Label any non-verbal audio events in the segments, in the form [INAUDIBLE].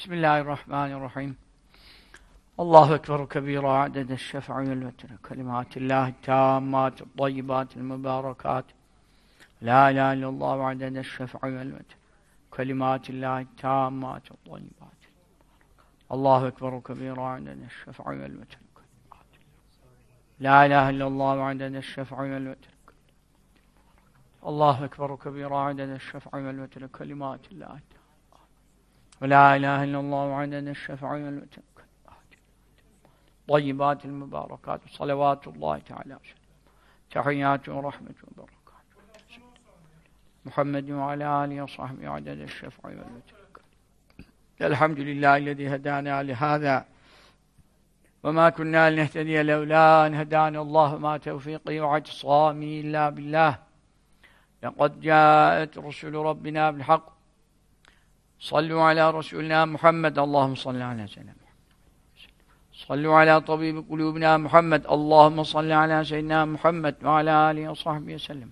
بسم الله الرحمن الرحيم. الله أكبر كبيرا عدد الشفع والوتر. كلمات الله التامات الطيبات المباركات. لا إله إلا الله عدد الشفع والوتر. كلمات الله التامات الطيبات الله أكبر كبيرا عدد الشفع والوتر. لا إله إلا الله عدد الشفع والوتر. الله أكبر كبيرا عدد الشفع والوتر. كلمات الله ولا إله إلا الله عدد الشفع والوتر طيبات المباركات صلوات الله تعالى تحيات ورحمة وبركاته محمد وعلى آله وصحبه عدد الشفع والوتر الحمد لله الذي هدانا لهذا. وما كنا لنهتدي لولا أن هدانا الله. ما توفيقي وعتصامي إلا بالله. لقد جاءت رسل ربنا بالحق. Sallu ala Resulina Muhammed Allahümme salli ala sellem. Sallu ala tabibi kulubina Muhammed Allahümme salli ala seyyidina Muhammed ve ala alihi ve sahbihi sellem.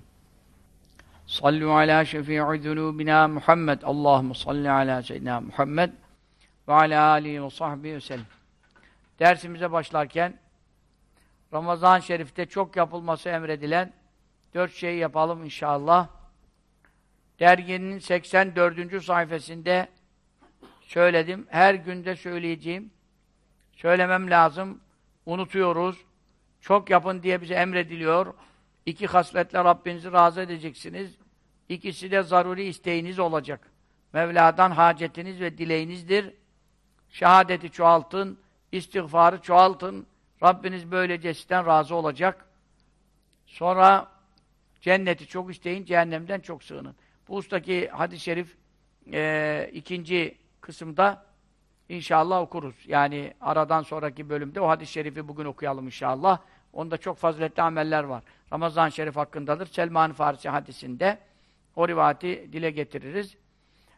Sallu ala şefi'i zunubina Muhammed Allahümme salli ala seyyidina Muhammed ve ala alihi ve sahbihi sellem. Dersimize başlarken Ramazan-ı Şerif'te çok yapılması emredilen dört şeyi yapalım inşallah. Derginin 84. sayfasında söyledim. Her günde söyleyeceğim. Söylemem lazım. Unutuyoruz. Çok yapın diye bize emrediliyor. İki hasletle Rabbinizi razı edeceksiniz. İkisi de zaruri isteğiniz olacak. Mevla'dan hacetiniz ve dileğinizdir. Şehadeti çoğaltın, istiğfarı çoğaltın. Rabbiniz böylece sizden razı olacak. Sonra cenneti çok isteyin, cehennemden çok sığının. Bu ustaki hadis-i şerif e, ikinci kısımda inşallah okuruz. Yani aradan sonraki bölümde o hadis-i şerifi bugün okuyalım inşallah. Onda çok faziletli ameller var. Ramazan-ı Şerif hakkındadır. Selman-ı Farisi hadisinde o rivayeti dile getiririz.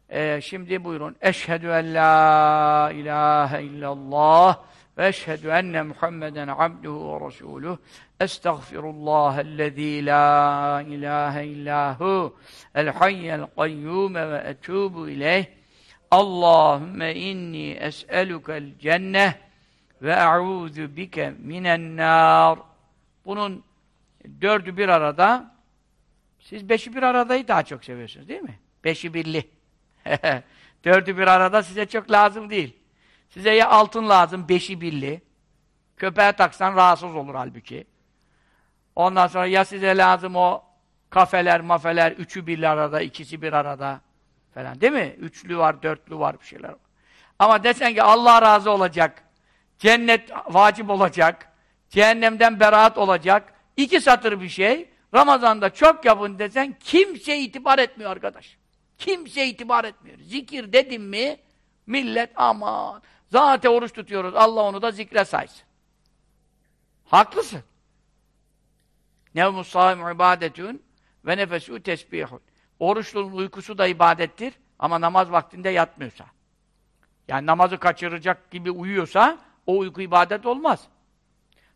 Ee, şimdi buyurun. Eşhedü en la ilahe illallah ve eşhedü enne Muhammeden abduhu ve resuluh. Estağfirullahellezî la ilahe illahu el hayyel kayyume ve etûbu ileyh. Allahümme inni es'elukel cenneh ve e'ûzu bike minen nâr. Bunun dördü bir arada. Siz beşi bir aradayı daha çok seviyorsunuz değil mi? Beşi birli. [LAUGHS] dördü bir arada size çok lazım değil. Size ya altın lazım, beşi birli. Köpeğe taksan rahatsız olur halbuki. Ondan sonra ya size lazım o kafeler, mafeler, üçü bir arada, ikisi bir arada falan değil mi? Üçlü var, dörtlü var bir şeyler var. Ama desen ki Allah razı olacak, cennet vacip olacak, cehennemden beraat olacak, iki satır bir şey, Ramazan'da çok yapın desen kimse itibar etmiyor arkadaş. Kimse itibar etmiyor. Zikir dedim mi millet aman zaten oruç tutuyoruz. Allah onu da zikre saysın. Haklısın. Nevmus sâim ibadetün ve nefesû tesbihun. Oruçlunun uykusu da ibadettir ama namaz vaktinde yatmıyorsa. Yani namazı kaçıracak gibi uyuyorsa o uyku ibadet olmaz.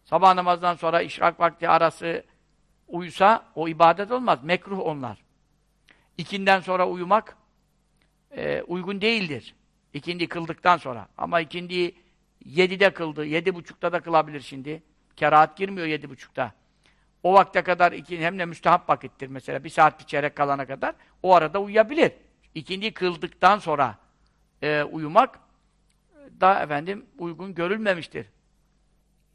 Sabah namazdan sonra işrak vakti arası uyusa o ibadet olmaz. Mekruh onlar. İkinden sonra uyumak e, uygun değildir. İkindi kıldıktan sonra. Ama ikindi yedide kıldı, yedi buçukta da kılabilir şimdi. Kerahat girmiyor yedi buçukta. O vakte kadar iki, hem de müstehap vakittir mesela. Bir saat bir çeyrek kalana kadar. O arada uyuyabilir. İkindi kıldıktan sonra e, uyumak da efendim uygun görülmemiştir.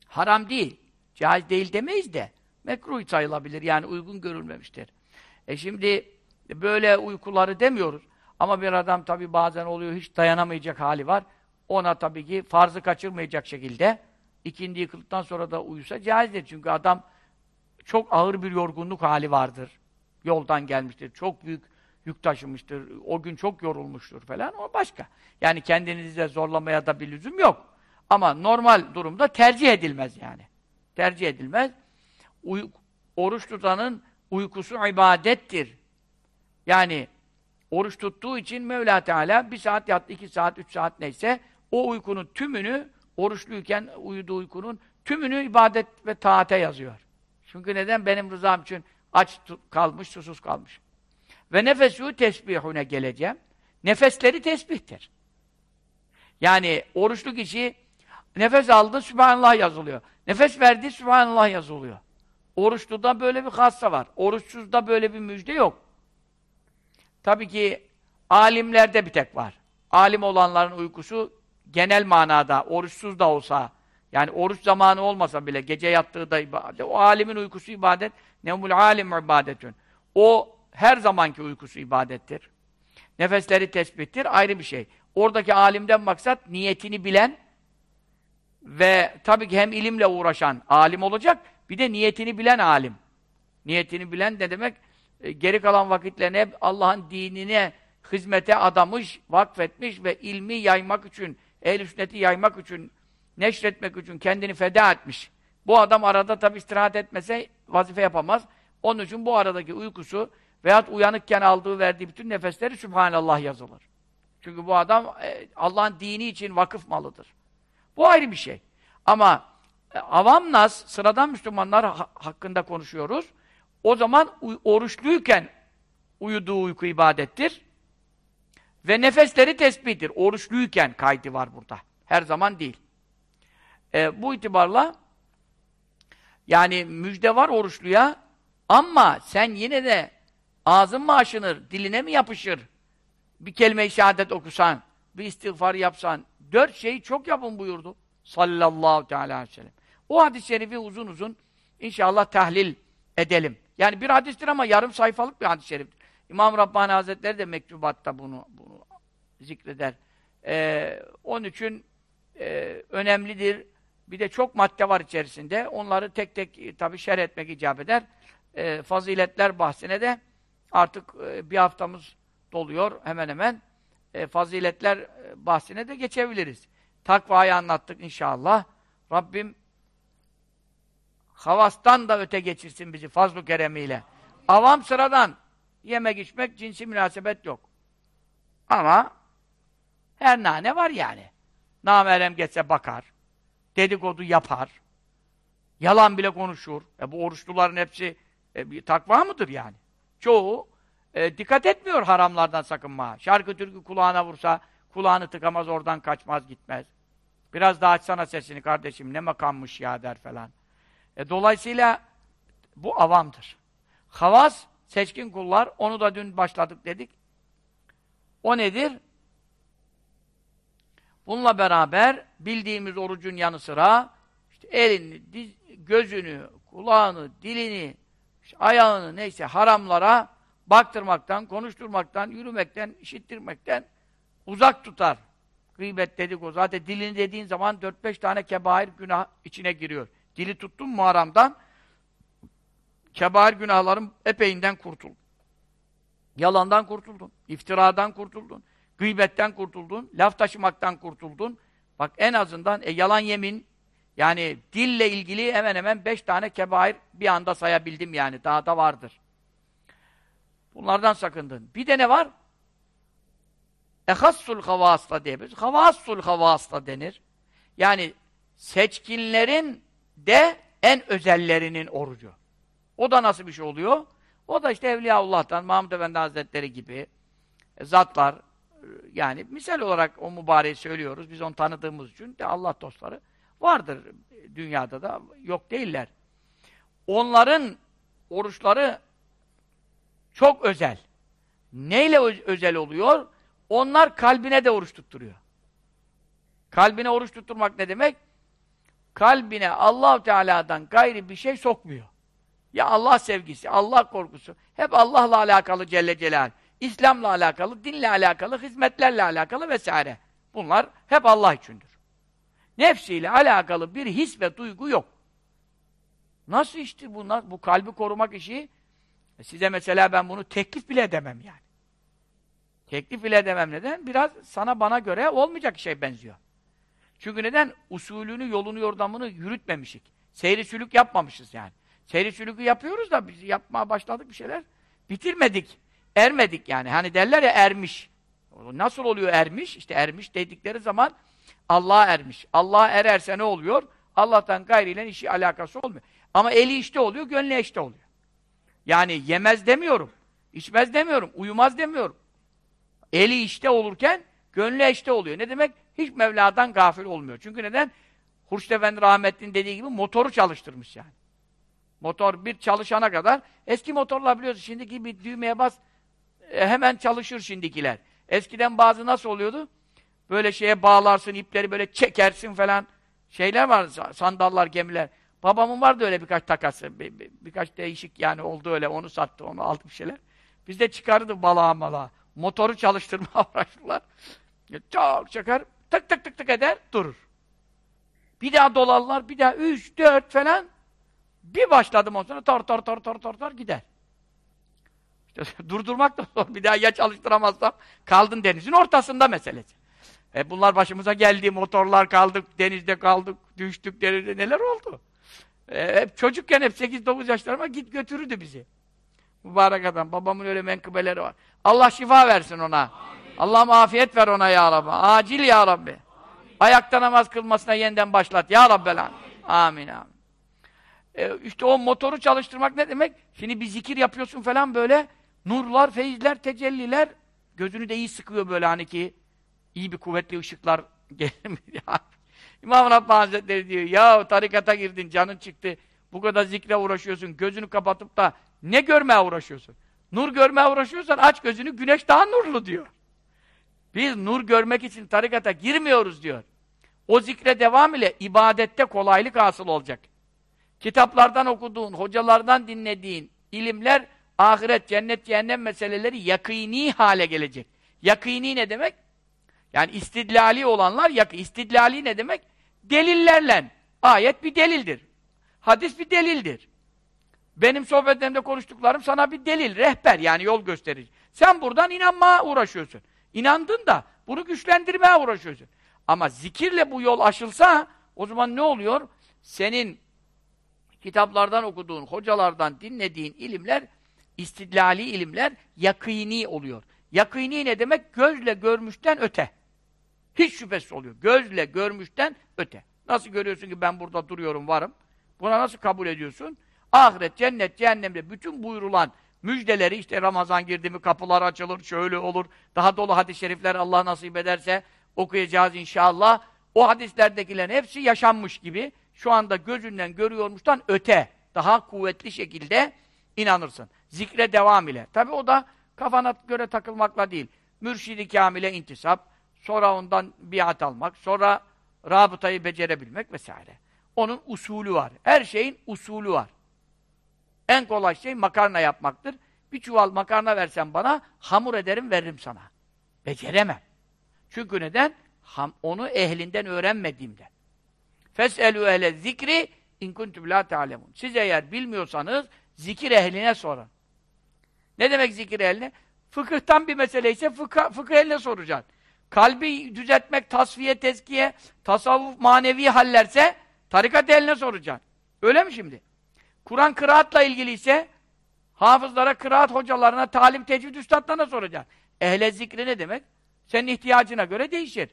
Haram değil. Caiz değil demeyiz de mekruh sayılabilir. Yani uygun görülmemiştir. E şimdi böyle uykuları demiyoruz. Ama bir adam tabi bazen oluyor hiç dayanamayacak hali var. Ona tabii ki farzı kaçırmayacak şekilde ikindi yıkıldıktan sonra da uyusa caizdir. Çünkü adam çok ağır bir yorgunluk hali vardır. Yoldan gelmiştir. Çok büyük yük taşımıştır. O gün çok yorulmuştur falan. O başka. Yani kendinizi zorlamaya da bir lüzum yok. Ama normal durumda tercih edilmez yani. Tercih edilmez. Uy oruç tutanın uykusu ibadettir. Yani oruç tuttuğu için Mevla Teala bir saat yattı, iki saat, üç saat neyse o uykunun tümünü oruçluyken uyuduğu uykunun tümünü ibadet ve taate yazıyor. Çünkü neden? Benim rızam için aç kalmış, susuz kalmış. Ve nefesü tesbihune geleceğim. Nefesleri tesbihtir. Yani oruçlu kişi nefes aldı Sübhanallah yazılıyor. Nefes verdi Sübhanallah yazılıyor. Oruçluda böyle bir hassa var. Oruçsuzda böyle bir müjde yok. Tabii ki alimlerde bir tek var. Alim olanların uykusu genel manada oruçsuz da olsa yani oruç zamanı olmasa bile gece yattığı da ibadet. O alimin uykusu ibadet. Nemul alim ibadetün. O her zamanki uykusu ibadettir. Nefesleri tespittir. Ayrı bir şey. Oradaki alimden maksat niyetini bilen ve tabii ki hem ilimle uğraşan alim olacak, bir de niyetini bilen alim. Niyetini bilen ne demek? E, geri kalan vakitlerini hep Allah'ın dinine hizmete adamış, vakfetmiş ve ilmi yaymak için, ehl sünneti yaymak için, neşretmek için kendini feda etmiş. Bu adam arada tabi istirahat etmese vazife yapamaz. Onun için bu aradaki uykusu veyahut uyanıkken aldığı, verdiği bütün nefesleri Sübhanallah yazılır. Çünkü bu adam e, Allah'ın dini için vakıf malıdır. Bu ayrı bir şey. Ama e, avam nas, sıradan Müslümanlar ha hakkında konuşuyoruz. O zaman oruçluyken uyuduğu uyku ibadettir. Ve nefesleri tesbihtir. Oruçluyken kaydı var burada. Her zaman değil. E, bu itibarla yani müjde var oruçluya ama sen yine de ağzın mı aşınır, diline mi yapışır? Bir kelime-i şehadet okusan, bir istiğfar yapsan, dört şeyi çok yapın buyurdu. Sallallahu teala aleyhi ve sellem. O hadis-i şerifi uzun uzun inşallah tahlil edelim. Yani bir hadistir ama yarım sayfalık bir hadis-i şeriftir. İmam Rabbani Hazretleri de mektubatta bunu, bunu zikreder. Ee, onun için e, önemlidir. Bir de çok madde var içerisinde. Onları tek tek e, tabi şerh etmek icap eder. E, faziletler bahsine de artık e, bir haftamız doluyor hemen hemen. E, faziletler e, bahsine de geçebiliriz. Takvayı anlattık inşallah. Rabbim havastan da öte geçirsin bizi fazl-ı keremiyle. Avam sıradan yemek içmek cinsi münasebet yok. Ama her nane var yani. Namerem geçse bakar. Dedikodu yapar. Yalan bile konuşur. E bu oruçluların hepsi e, bir takva mıdır yani? Çoğu e, dikkat etmiyor haramlardan sakınma. Şarkı türkü kulağına vursa kulağını tıkamaz oradan kaçmaz gitmez. Biraz daha açsana sesini kardeşim ne makammış ya der falan. E, dolayısıyla bu avamdır. Havas, seçkin kullar, onu da dün başladık dedik. O nedir? Bununla beraber bildiğimiz orucun yanı sıra işte elini, diz, gözünü, kulağını, dilini, işte ayağını neyse haramlara baktırmaktan, konuşturmaktan, yürümekten, işittirmekten uzak tutar. Gıybet dedik o. Zaten dilini dediğin zaman 4-5 tane kebair günah içine giriyor. Dili tuttun mu haramdan, kebair günahların epeyinden kurtul. Yalandan kurtuldun, iftiradan kurtuldun, gıybetten kurtuldun, laf taşımaktan kurtuldun. Bak en azından e, yalan yemin, yani dille ilgili hemen hemen beş tane kebair bir anda sayabildim yani. Daha da vardır. Bunlardan sakındın. Bir de ne var? Ehassul havasla diyebiliriz. Havassul havasla denir. Yani seçkinlerin de en özellerinin orucu. O da nasıl bir şey oluyor? O da işte Evliyaullah'tan, Mahmud Efendi Hazretleri gibi e, zatlar, yani misal olarak o mübareği söylüyoruz. Biz onu tanıdığımız için de Allah dostları vardır dünyada da. Yok değiller. Onların oruçları çok özel. Neyle özel oluyor? Onlar kalbine de oruç tutturuyor. Kalbine oruç tutturmak ne demek? Kalbine allah Teala'dan gayri bir şey sokmuyor. Ya Allah sevgisi, Allah korkusu, hep Allah'la alakalı Celle Celal. İslam'la alakalı, dinle alakalı, hizmetlerle alakalı vesaire. Bunlar hep Allah içindir. Nefsiyle alakalı bir his ve duygu yok. Nasıl işte bu, bu kalbi korumak işi? E size mesela ben bunu teklif bile edemem yani. Teklif bile edemem neden? Biraz sana bana göre olmayacak şey benziyor. Çünkü neden? Usulünü, yolunu, yordamını yürütmemişik. Seyri sülük yapmamışız yani. Seyri sülükü yapıyoruz da biz yapmaya başladık bir şeyler. Bitirmedik. Ermedik yani. Hani derler ya ermiş. Nasıl oluyor ermiş? İşte ermiş dedikleri zaman Allah'a ermiş. Allah'a ererse ne oluyor? Allah'tan gayriyle işi alakası olmuyor. Ama eli işte oluyor, gönlü işte oluyor. Yani yemez demiyorum. içmez demiyorum. Uyumaz demiyorum. Eli işte olurken gönlü işte oluyor. Ne demek? Hiç Mevla'dan gafil olmuyor. Çünkü neden? Hurşit Efendi rahmetlinin dediği gibi motoru çalıştırmış yani. Motor bir çalışana kadar eski motorlar biliyorsun şimdiki bir düğmeye bas e, hemen çalışır şimdikiler. Eskiden bazı nasıl oluyordu? Böyle şeye bağlarsın, ipleri böyle çekersin falan. Şeyler var, sandallar, gemiler. Babamın vardı öyle birkaç takası. Bir, bir, birkaç değişik yani oldu öyle. Onu sattı, onu aldı bir şeyler. Biz de çıkardı balığa mala. Motoru çalıştırma [LAUGHS] uğraştılar. Çok çakar, tık tık tık tık eder, durur. Bir daha dolarlar, bir daha üç, dört falan. Bir başladım ondan sonra tor tor tor tor tor tor gider. [LAUGHS] Durdurmak da zor. Bir daha ya çalıştıramazsam kaldın denizin ortasında meselesi. E bunlar başımıza geldi, motorlar kaldık, denizde kaldık, düştük denizde neler oldu? E, hep çocukken hep 8-9 yaşlarıma git götürürdü bizi. Mübarek adam, babamın öyle menkıbeleri var. Allah şifa versin ona. Allah afiyet ver ona ya Rabbi. Acil ya Rabbi. Amin. Ayakta namaz kılmasına yeniden başlat ya Rabbi. Amin amin. amin. E, işte o motoru çalıştırmak ne demek? Şimdi bir zikir yapıyorsun falan böyle nurlar, feyizler, tecelliler gözünü de iyi sıkıyor böyle hani ki iyi bir kuvvetli ışıklar [LAUGHS] gelir İmam Rabbani Hazretleri diyor ya tarikata girdin canın çıktı bu kadar zikre uğraşıyorsun gözünü kapatıp da ne görmeye uğraşıyorsun? Nur görmeye uğraşıyorsan aç gözünü güneş daha nurlu diyor. Biz nur görmek için tarikata girmiyoruz diyor. O zikre devam ile ibadette kolaylık hasıl olacak. Kitaplardan okuduğun, hocalardan dinlediğin ilimler ahiret, cennet, cehennem meseleleri yakini hale gelecek. Yakini ne demek? Yani istidlali olanlar, yak istidlali ne demek? Delillerle. Ayet bir delildir. Hadis bir delildir. Benim sohbetlerimde konuştuklarım sana bir delil, rehber yani yol gösterici. Sen buradan inanmaya uğraşıyorsun. İnandın da bunu güçlendirmeye uğraşıyorsun. Ama zikirle bu yol aşılsa o zaman ne oluyor? Senin kitaplardan okuduğun, hocalardan dinlediğin ilimler istidlali ilimler yakini oluyor. Yakini ne demek? Gözle görmüşten öte. Hiç şüphesiz oluyor. Gözle görmüşten öte. Nasıl görüyorsun ki ben burada duruyorum, varım? Buna nasıl kabul ediyorsun? Ahiret, cennet, cehennemde bütün buyurulan müjdeleri işte Ramazan girdi mi kapılar açılır, şöyle olur. Daha dolu hadis-i şerifler Allah nasip ederse okuyacağız inşallah. O hadislerdekilerin hepsi yaşanmış gibi şu anda gözünden görüyormuştan öte, daha kuvvetli şekilde inanırsın. Zikre devam ile. Tabi o da kafana göre takılmakla değil. Mürşidi kamile intisap, sonra ondan biat almak, sonra rabıtayı becerebilmek vesaire. Onun usulü var. Her şeyin usulü var. En kolay şey makarna yapmaktır. Bir çuval makarna versen bana, hamur ederim veririm sana. Beceremem. Çünkü neden? Ham, onu ehlinden öğrenmediğimde. Fes'elû ehle zikri in kuntum la ta'lemun. Siz eğer bilmiyorsanız zikir ehline sorun. Ne demek zikir ehline? Fıkıhtan bir mesele ise fıkıh, fıkıh eline soracaksın. Kalbi düzeltmek, tasfiye, tezkiye, tasavvuf, manevi hallerse tarikat eline soracaksın. Öyle mi şimdi? Kur'an kıraatla ilgili ise hafızlara, kıraat hocalarına, talim, tecvid üstadlarına soracaksın. Ehle zikri ne demek? Senin ihtiyacına göre değişir.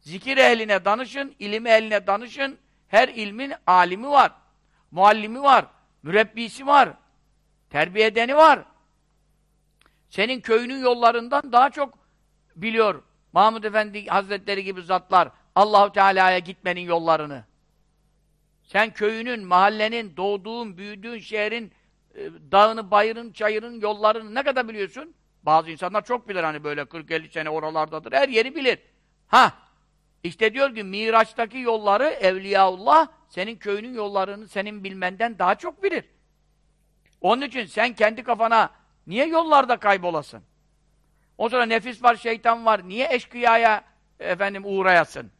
Zikir ehline danışın, ilim ehline danışın. Her ilmin alimi var, muallimi var, mürebbisi var, terbiye edeni var. Senin köyünün yollarından daha çok biliyor Mahmud Efendi Hazretleri gibi zatlar Allahu Teala'ya gitmenin yollarını. Sen köyünün, mahallenin, doğduğun, büyüdüğün şehrin e, dağını, bayırın, çayırın yollarını ne kadar biliyorsun? Bazı insanlar çok bilir hani böyle 40-50 sene oralardadır. Her yeri bilir. Ha, işte diyor ki Miraç'taki yolları Evliyaullah senin köyünün yollarını senin bilmenden daha çok bilir. Onun için sen kendi kafana niye yollarda kaybolasın? O sonra nefis var, şeytan var. Niye eşkıyaya efendim uğrayasın?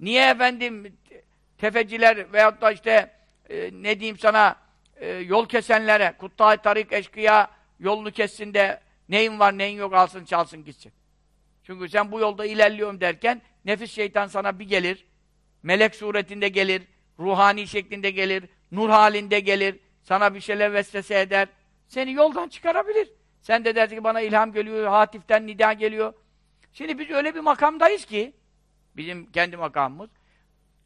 Niye efendim tefeciler veyahut da işte e, ne diyeyim sana e, yol kesenlere, kuttay tarik eşkıya yolunu kessin de neyin var neyin yok alsın çalsın gitsin. Çünkü sen bu yolda ilerliyorum derken nefis şeytan sana bir gelir, melek suretinde gelir, ruhani şeklinde gelir, nur halinde gelir, sana bir şeyler vesvese eder, seni yoldan çıkarabilir. Sen de dersin ki bana ilham geliyor, hatiften nida geliyor. Şimdi biz öyle bir makamdayız ki, bizim kendi makamımız,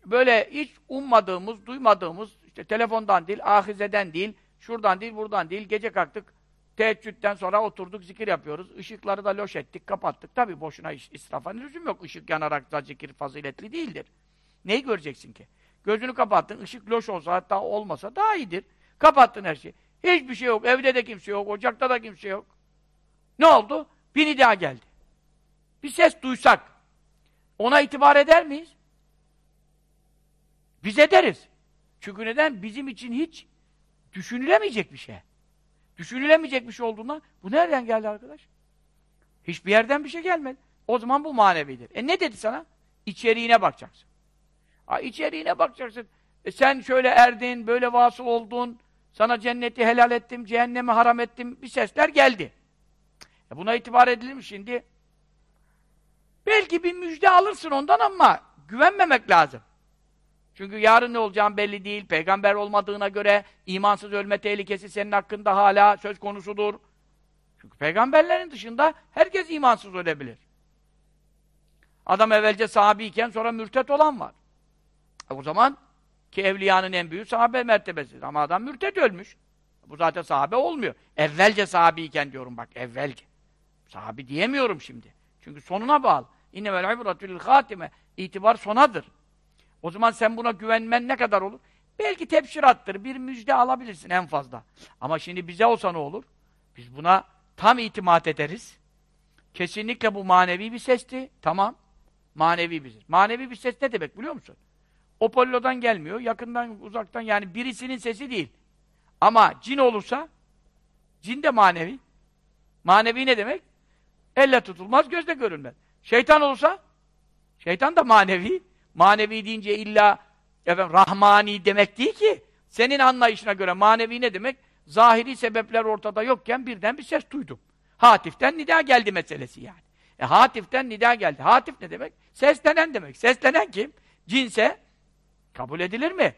böyle hiç ummadığımız, duymadığımız, işte telefondan değil, ahizeden değil, şuradan değil, buradan değil, gece kalktık, Teheccüden sonra oturduk, zikir yapıyoruz. Işıkları da loş ettik, kapattık. Tabii boşuna is israfa lüzum yok. Işık yanarak da zikir faziletli değildir. Neyi göreceksin ki? Gözünü kapattın, ışık loş olsa hatta olmasa daha iyidir. Kapattın her şeyi. Hiçbir şey yok, evde de kimse yok, ocakta da kimse yok. Ne oldu? Bir nida geldi. Bir ses duysak, ona itibar eder miyiz? Biz ederiz. Çünkü neden? Bizim için hiç düşünülemeyecek bir şey. Düşünülemeyecek bir şey olduğundan, bu nereden geldi arkadaş? Hiçbir yerden bir şey gelmedi. O zaman bu manevidir. E ne dedi sana? İçeriğine bakacaksın. Ha, içeriğine bakacaksın. E sen şöyle erdin, böyle vasıl oldun, sana cenneti helal ettim, cehennemi haram ettim, bir sesler geldi. E buna itibar edilir mi şimdi? Belki bir müjde alırsın ondan ama güvenmemek lazım. Çünkü yarın ne olacağın belli değil. Peygamber olmadığına göre imansız ölme tehlikesi senin hakkında hala söz konusudur. Çünkü peygamberlerin dışında herkes imansız ölebilir. Adam evvelce sahabiyken sonra mürtet olan var. E o zaman ki evliyanın en büyüğü sahabe mertebesidir. Ama adam mürtet ölmüş. Bu zaten sahabe olmuyor. Evvelce sahabiyken diyorum bak, evvelce. Sahabi diyemiyorum şimdi. Çünkü sonuna bağlı. İnnevel ibretül hatime. İtibar sonadır. O zaman sen buna güvenmen ne kadar olur? Belki tepşirattır, bir müjde alabilirsin en fazla. Ama şimdi bize olsa ne olur? Biz buna tam itimat ederiz. Kesinlikle bu manevi bir sesti. Tamam. Manevi bir ses. Manevi bir ses ne demek biliyor musun? Apollo'dan gelmiyor, yakından, uzaktan yani birisinin sesi değil. Ama cin olursa, cin de manevi. Manevi ne demek? Elle tutulmaz, gözle görülmez. Şeytan olursa, şeytan da manevi. Manevi deyince illa efendim, rahmani demek değil ki. Senin anlayışına göre manevi ne demek? Zahiri sebepler ortada yokken birden bir ses duydum. Hatiften nida geldi meselesi yani. E, hatiften nida geldi. Hatif ne demek? Seslenen demek. Seslenen kim? Cinse kabul edilir mi?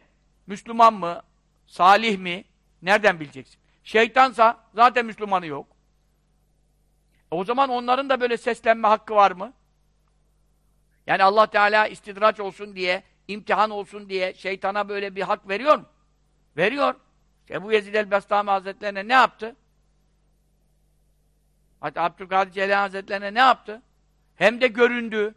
Müslüman mı? Salih mi? Nereden bileceksin? Şeytansa zaten Müslümanı yok. E, o zaman onların da böyle seslenme hakkı var mı? Yani Allah Teala istidraç olsun diye, imtihan olsun diye şeytana böyle bir hak veriyor mu? Veriyor. Ebu Yezid el-Bestami Hazretlerine ne yaptı? Hatta Abdülkadir Celal Hazretlerine ne yaptı? Hem de göründü,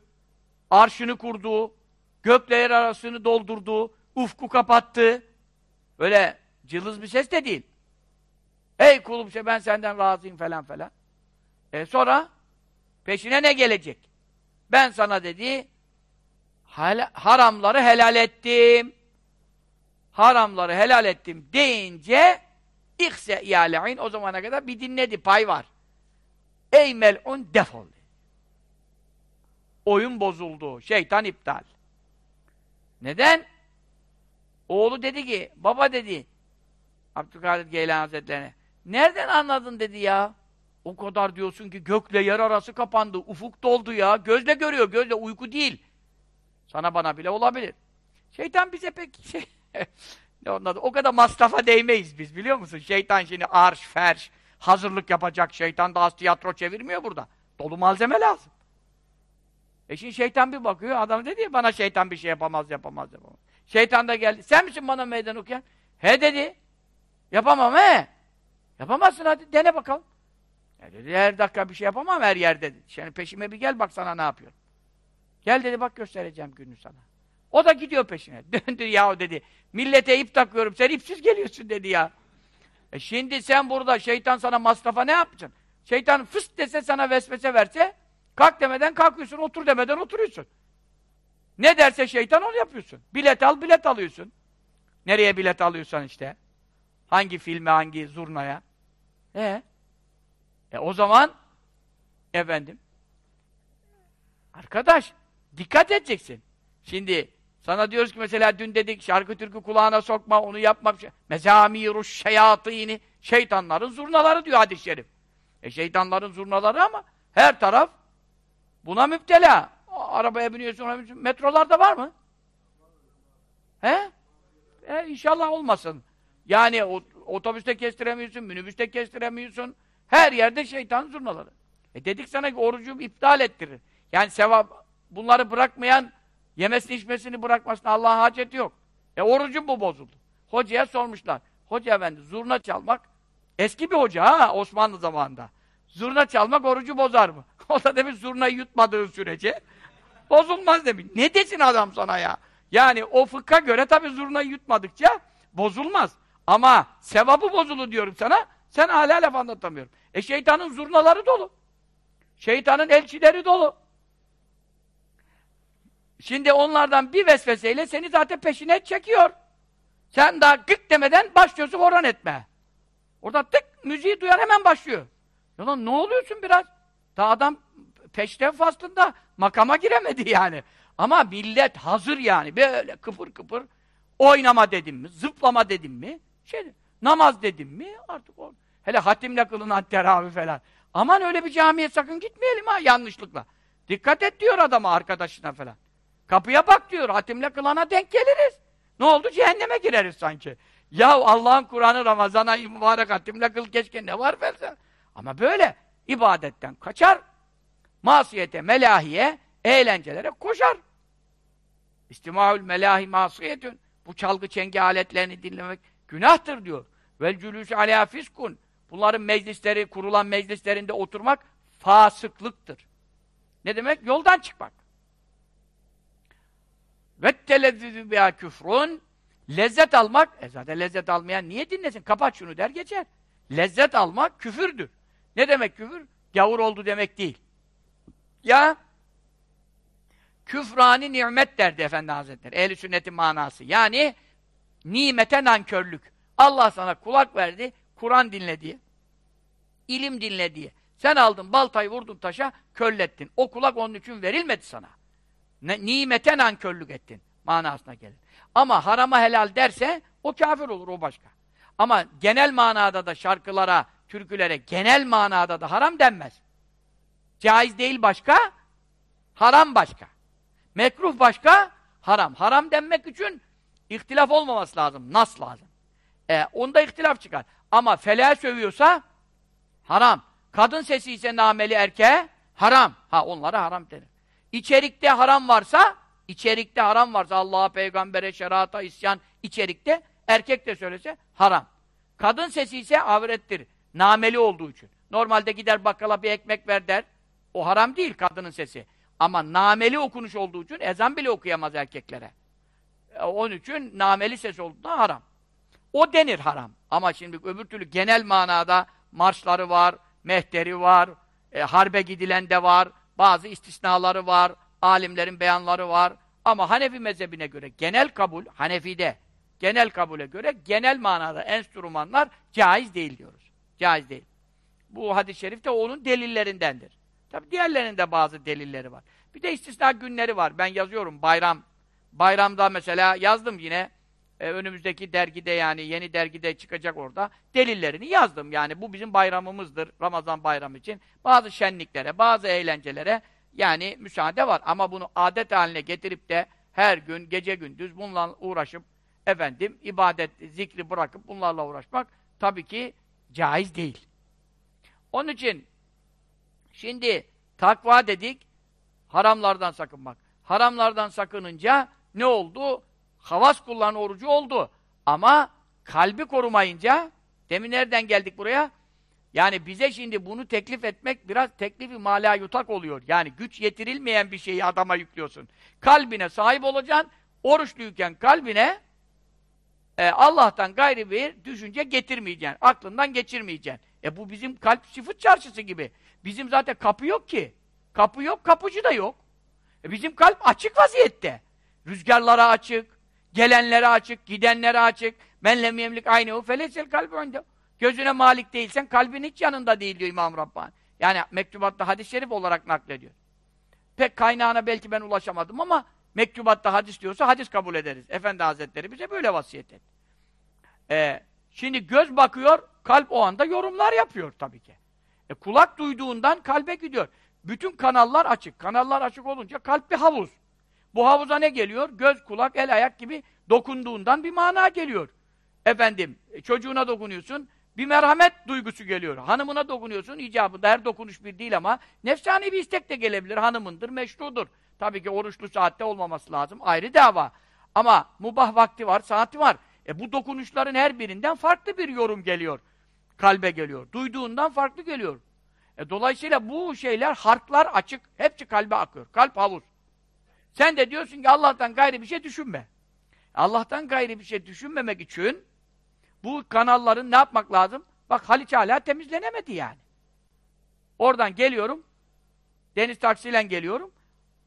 arşını kurdu, gökle yer arasını doldurdu, ufku kapattı. Öyle cılız bir ses de değil. Ey kulum işte ben senden razıyım falan falan. E sonra peşine ne gelecek? Ben sana dedi haramları helal ettim. Haramları helal ettim deyince ihse yâle'in o zamana kadar bir dinledi, pay var. Ey mel'un defol. Oyun bozuldu, şeytan iptal. Neden? Oğlu dedi ki, baba dedi, Abdülkadir Geylan Hazretlerine, nereden anladın dedi ya? O kadar diyorsun ki gökle yer arası kapandı, ufuk doldu ya, gözle görüyor, gözle uyku değil. Sana bana bile olabilir. Şeytan bize pek [LAUGHS] şey, ne onun o kadar masrafa değmeyiz biz biliyor musun? Şeytan şimdi arş, ferş, hazırlık yapacak, şeytan da az tiyatro çevirmiyor burada. Dolu malzeme lazım. E şimdi şeytan bir bakıyor, adam dedi ya bana şeytan bir şey yapamaz, yapamaz, yapamaz. Şeytan da geldi, sen misin bana meydan okuyan? He dedi. Yapamam he. Yapamazsın hadi, dene bakalım. Ya dedi, her dakika bir şey yapamam her yerde. Dedi. Peşime bir gel bak sana ne yapıyorum. Gel dedi, bak göstereceğim günü sana. O da gidiyor peşine. [LAUGHS] Döndü yahu dedi. Millete ip takıyorum, sen ipsiz geliyorsun dedi ya. E şimdi sen burada şeytan sana masrafa ne yapacaksın? Şeytan fıst dese sana vesvese verse Kalk demeden kalkıyorsun, otur demeden oturuyorsun. Ne derse şeytan onu yapıyorsun. Bilet al, bilet alıyorsun. Nereye bilet alıyorsan işte. Hangi filme, hangi zurnaya. E, e o zaman efendim arkadaş dikkat edeceksin. Şimdi sana diyoruz ki mesela dün dedik şarkı türkü kulağına sokma, onu yapmak. Mezamiruş şeyatini şeytanların zurnaları diyor hadis-i şerif. E şeytanların zurnaları ama her taraf Buna müptela. Arabaya biniyorsun, ona biniyorsun. Metrolarda var mı? He? E, inşallah olmasın. Yani otobüste kestiremiyorsun, minibüste kestiremiyorsun. Her yerde şeytan zurnaları. E dedik sana ki orucu iptal ettirir. Yani sevap, bunları bırakmayan, yemesini içmesini bırakmasına Allah'a hacet yok. E orucun bu bozuldu. Hocaya sormuşlar. Hoca efendi, zurna çalmak Eski bir hoca ha Osmanlı zamanında. Zurna çalmak orucu bozar mı? [LAUGHS] O da demiş zurnayı yutmadığı sürece bozulmaz demiş. Ne desin adam sana ya? Yani o fıkha göre tabi zurnayı yutmadıkça bozulmaz. Ama sevabı bozulu diyorum sana. Sen hala laf anlatamıyorum. E şeytanın zurnaları dolu. Şeytanın elçileri dolu. Şimdi onlardan bir vesveseyle seni zaten peşine çekiyor. Sen daha gık demeden başlıyorsun oran etme. Orada tık müziği duyar hemen başlıyor. Ya lan ne oluyorsun biraz? Daha adam peşten faslında makama giremedi yani. Ama millet hazır yani. Böyle kıpır kıpır oynama dedim mi, zıplama dedim mi, şey, namaz dedim mi artık o. Hele hatimle kılınan teravih falan. Aman öyle bir camiye sakın gitmeyelim ha yanlışlıkla. Dikkat et diyor adama arkadaşına falan. Kapıya bak diyor, hatimle kılana denk geliriz. Ne oldu? Cehenneme gireriz sanki. Ya Allah'ın Kur'an'ı Ramazan'a mübarek hatimle kıl keşke ne var verse. Ama böyle ibadetten kaçar, masiyete, melahiye, eğlencelere koşar. İstima'ül melahi masiyetün. Bu çalgı çengi aletlerini dinlemek günahtır diyor. Vel cülûsü alâ fiskun. Bunların meclisleri, kurulan meclislerinde oturmak fasıklıktır. Ne demek? Yoldan çıkmak. Ve telezzüzü biha küfrun lezzet almak, e zaten lezzet almayan niye dinlesin? Kapat şunu der geçer. Lezzet almak küfürdür. Ne demek küfür? Gavur oldu demek değil. Ya küfrani nimet derdi Efendi Hazretleri. Ehl-i sünnetin manası. Yani nimete nankörlük. Allah sana kulak verdi, Kur'an dinle diye. İlim dinle diye. Sen aldın baltayı vurdun taşa, köllettin. O kulak onun için verilmedi sana. Ne, nimete nankörlük ettin. Manasına gelir. Ama harama helal derse o kafir olur, o başka. Ama genel manada da şarkılara, türkülere genel manada da haram denmez. Caiz değil başka, haram başka. Mekruh başka, haram. Haram denmek için ihtilaf olmaması lazım, nas lazım. E, onda ihtilaf çıkar. Ama feleğe sövüyorsa haram. Kadın sesi ise nameli erkeğe haram. Ha onlara haram denir. İçerikte haram varsa, içerikte haram varsa Allah'a, peygambere, şerata, isyan içerikte erkek de söylese haram. Kadın sesi ise avrettir. Nameli olduğu için. Normalde gider bakkala bir ekmek ver der. O haram değil kadının sesi. Ama nameli okunuş olduğu için ezan bile okuyamaz erkeklere. E, onun için nameli ses olduğunda haram. O denir haram. Ama şimdi öbür türlü genel manada marşları var, mehteri var, e, harbe gidilen de var, bazı istisnaları var, alimlerin beyanları var. Ama Hanefi mezhebine göre genel kabul, Hanefi'de genel kabule göre genel manada enstrümanlar caiz değil diyoruz. Caiz değil. Bu hadis-i şerif de onun delillerindendir. Tabi diğerlerinde bazı delilleri var. Bir de istisna günleri var. Ben yazıyorum bayram. Bayramda mesela yazdım yine e, önümüzdeki dergide yani yeni dergide çıkacak orada delillerini yazdım. Yani bu bizim bayramımızdır Ramazan bayramı için. Bazı şenliklere, bazı eğlencelere yani müsaade var. Ama bunu adet haline getirip de her gün, gece gündüz bununla uğraşıp efendim ibadet, zikri bırakıp bunlarla uğraşmak tabii ki caiz değil. Onun için şimdi takva dedik haramlardan sakınmak. Haramlardan sakınınca ne oldu? Havas kullan orucu oldu. Ama kalbi korumayınca demin nereden geldik buraya? Yani bize şimdi bunu teklif etmek biraz teklifi mala yutak oluyor. Yani güç yetirilmeyen bir şeyi adama yüklüyorsun. Kalbine sahip olacaksın. Oruçluyken kalbine e, Allah'tan gayri bir düşünce getirmeyeceksin. Aklından geçirmeyeceksin. E bu bizim kalp sıfıt çarşısı gibi. Bizim zaten kapı yok ki. Kapı yok, kapıcı da yok. E bizim kalp açık vaziyette. Rüzgarlara açık, gelenlere açık, gidenlere açık. Men lem yemlik aynehu felesel kalbi önde. Gözüne malik değilsen kalbin hiç yanında değil diyor İmam Rabbani. Yani mektubatta hadis-i şerif olarak naklediyor. Pek kaynağına belki ben ulaşamadım ama mektubatta hadis diyorsa hadis kabul ederiz. Efendi Hazretleri bize böyle vasiyet et. Ee, şimdi göz bakıyor, kalp o anda yorumlar yapıyor tabii ki. E, kulak duyduğundan kalbe gidiyor. Bütün kanallar açık. Kanallar açık olunca kalp bir havuz. Bu havuza ne geliyor? Göz, kulak, el, ayak gibi dokunduğundan bir mana geliyor. Efendim, e, çocuğuna dokunuyorsun, bir merhamet duygusu geliyor. Hanımına dokunuyorsun, icabında her dokunuş bir değil ama nefsani bir istek de gelebilir. Hanımındır, meşrudur. Tabii ki oruçlu saatte olmaması lazım. Ayrı dava. Ama mubah vakti var, saati var. E bu dokunuşların her birinden farklı bir yorum geliyor. kalbe geliyor. Duyduğundan farklı geliyor. E, dolayısıyla bu şeyler, harklar açık, hepsi kalbe akıyor. Kalp havuz. Sen de diyorsun ki Allah'tan gayri bir şey düşünme. Allah'tan gayri bir şey düşünmemek için bu kanalların ne yapmak lazım? Bak Haliç hala temizlenemedi yani. Oradan geliyorum, deniz taksiyle geliyorum.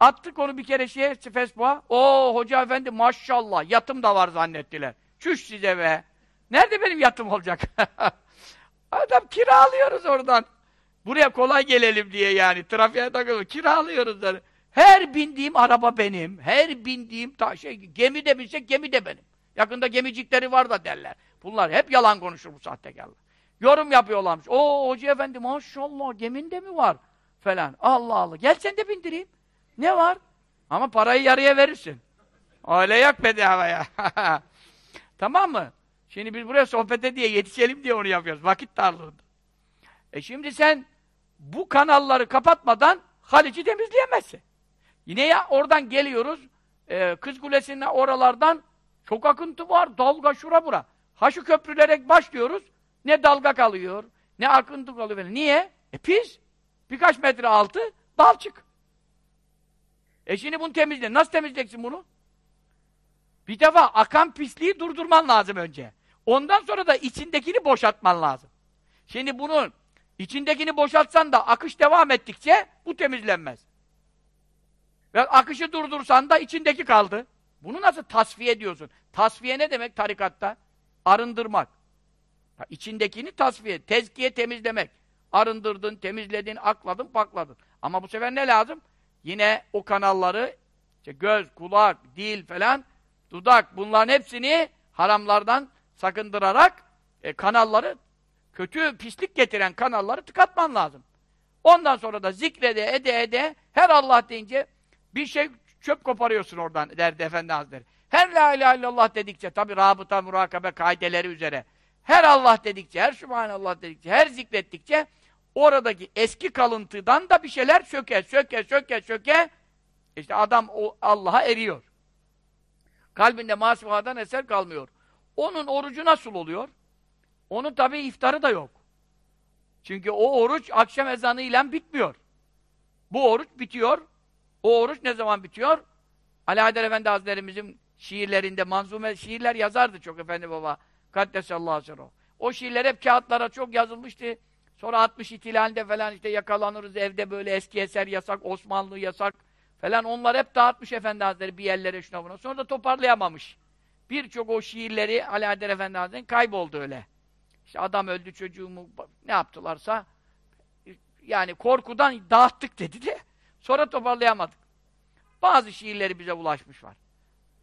Attık onu bir kere şeye, Facebook'a. Oo hoca efendi maşallah yatım da var zannettiler. Çüş size be. Nerede benim yatım olacak? [LAUGHS] Adam kiralıyoruz oradan. Buraya kolay gelelim diye yani. Trafiğe takılıyor. Kiralıyoruz da. Her bindiğim araba benim. Her bindiğim ta şey, gemi de binsek gemi de benim. Yakında gemicikleri var da derler. Bunlar hep yalan konuşur bu sahtekarlar. Yorum yapıyorlarmış. Oo hoca efendi maşallah geminde mi var? Falan. Allah Allah. Gel sen de bindireyim. Ne var? Ama parayı yarıya verirsin. Öyle yok bedavaya. [LAUGHS] tamam mı? Şimdi biz buraya sohbete diye yetişelim diye onu yapıyoruz. Vakit darlığında. E şimdi sen bu kanalları kapatmadan Haliç'i temizleyemezsin. Yine ya oradan geliyoruz, e, Kız Kulesi'ne oralardan çok akıntı var, dalga şura bura. Ha şu köprülere başlıyoruz, ne dalga kalıyor, ne akıntı kalıyor. Niye? E pis. Birkaç metre altı, balçık. E şimdi bunu temizle. Nasıl temizleyeceksin bunu? Bir defa akan pisliği durdurman lazım önce. Ondan sonra da içindekini boşaltman lazım. Şimdi bunun içindekini boşaltsan da akış devam ettikçe bu temizlenmez. Ve akışı durdursan da içindeki kaldı. Bunu nasıl tasfiye ediyorsun? Tasfiye ne demek tarikatta? Arındırmak. İçindekini tasfiye, tezkiye temizlemek. Arındırdın, temizledin, akladın, pakladın. Ama bu sefer ne lazım? Yine o kanalları, işte göz, kulak, dil falan, dudak bunların hepsini haramlardan sakındırarak e, kanalları, kötü, pislik getiren kanalları tıkatman lazım. Ondan sonra da zikrede, ede, ede, her Allah deyince bir şey çöp koparıyorsun oradan derdi Efendi Hazretleri. Her la ilahe illallah dedikçe, tabi rabıta, murakabe kaideleri üzere, her Allah dedikçe, her Subhanallah dedikçe, her zikrettikçe, oradaki eski kalıntıdan da bir şeyler söke, söke, söke, söke, işte adam Allah'a eriyor. Kalbinde masivadan eser kalmıyor. Onun orucu nasıl oluyor? Onun tabi iftarı da yok. Çünkü o oruç akşam ezanıyla bitmiyor. Bu oruç bitiyor. O oruç ne zaman bitiyor? Ali Haydar Efendi Hazretlerimizin şiirlerinde, manzume şiirler yazardı çok Efendi Baba. Kaddesallahu aleyhi O şiirler hep kağıtlara çok yazılmıştı. Sonra 60 ihtilalinde falan işte yakalanırız evde böyle eski eser yasak, Osmanlı yasak falan onlar hep dağıtmış Efendi Hazretleri bir yerlere şuna buna. Sonra da toparlayamamış. Birçok o şiirleri Haydar Efendi Hazretleri kayboldu öyle. İşte adam öldü çocuğumu ne yaptılarsa yani korkudan dağıttık dedi de sonra toparlayamadık. Bazı şiirleri bize ulaşmış var.